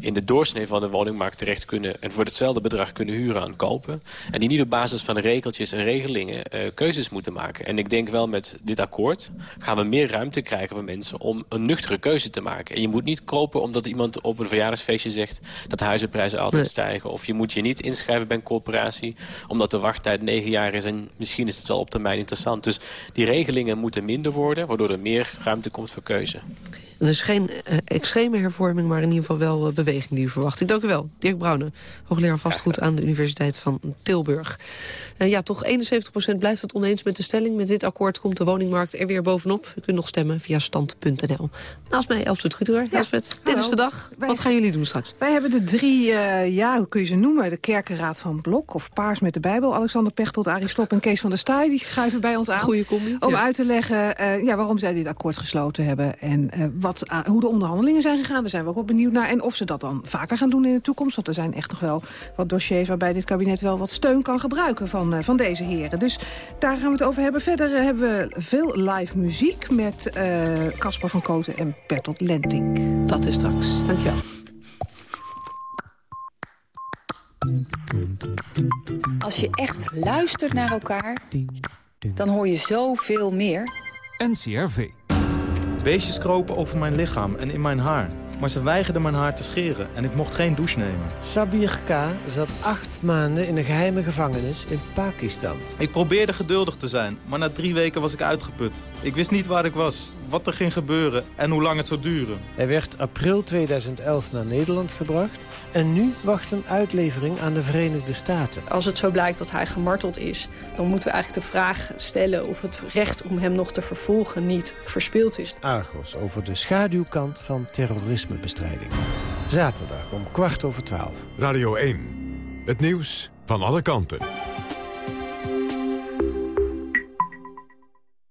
in de doorsnee van de woningmarkt terecht kunnen... en voor hetzelfde bedrag kunnen huren aan kopen. En die niet op basis van regeltjes en regelingen eh, keuzes moeten maken. En ik denk wel met dit akkoord gaan we meer ruimte krijgen voor mensen... om een nuchtere keuze te maken. En je moet niet kopen omdat iemand op een verjaardagsfeestje zegt... dat de huizenprijzen altijd Nee. stijgen. Of je moet je niet inschrijven bij een corporatie... omdat de wachttijd negen jaar is en misschien is het wel op termijn interessant. Dus die regelingen moeten minder worden... waardoor er meer ruimte komt voor keuze. En er is geen eh, extreme hervorming, maar in ieder geval wel eh, beweging die u verwacht. Ik dank u wel. Dirk Brouwer, hoogleraar vastgoed aan de Universiteit van Tilburg. Eh, ja, toch 71% blijft het oneens met de stelling. Met dit akkoord komt de woningmarkt er weer bovenop. U kunt nog stemmen via stand.nl. Naast mij Elspeth Gutewer. Elspeth, dit hallo. is de dag. Wij- Wat gaan jullie doen straks? Wij hebben de drie, ja, hoe kun je ze noemen? De Kerkenraad van Blok of Paars met de Bijbel. Alexander Pechtold, Arie Slob en Kees van der Staaij... die schuiven bij ons aan. Goeie combi. Om Ja. uit te leggen ja, waarom zij dit akkoord gesloten hebben... en eh, wat, ah, hoe de onderhandelingen zijn gegaan. Daar zijn we ook wel benieuwd naar. En of ze dat dan vaker gaan doen in de toekomst. Want er zijn echt nog wel wat dossiers... waarbij dit kabinet wel wat steun kan gebruiken van, eh, van deze heren. Dus daar gaan we het over hebben. Verder eh, hebben we veel live muziek... met eh, Caspar van Koten en Bertolt Lenting. Dat is straks. Dankjewel. Als je echt luistert naar elkaar, dan hoor je zoveel meer. NCRV. Beestjes kropen over mijn lichaam en in mijn haar. Maar ze weigerden mijn haar te scheren en ik mocht geen douche nemen. Sabir K. zat acht maanden in een geheime gevangenis in Pakistan. Ik probeerde geduldig te zijn, maar na drie weken was ik uitgeput. Ik wist niet waar ik was, wat er ging gebeuren en hoe lang het zou duren. Hij werd april 2011 naar Nederland gebracht... en nu wacht een uitlevering aan de Verenigde Staten. Als het zo blijkt dat hij gemarteld is, dan moeten we eigenlijk de vraag stellen of het recht om hem nog te vervolgen niet verspeeld is. Argos over de schaduwkant van terrorismebestrijding. Zaterdag om kwart over twaalf. Radio 1. Het nieuws van alle kanten.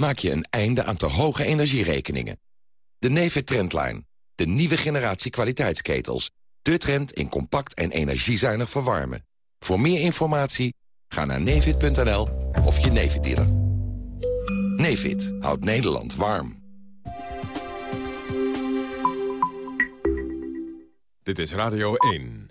maak je een einde aan te hoge energierekeningen. De Nefit Trendline, de nieuwe generatie kwaliteitsketels. De trend in compact en energiezuinig verwarmen. Voor meer informatie ga naar nefit.nl of je Nefit dealer. Nefit houdt Nederland warm. Dit is Radio 1.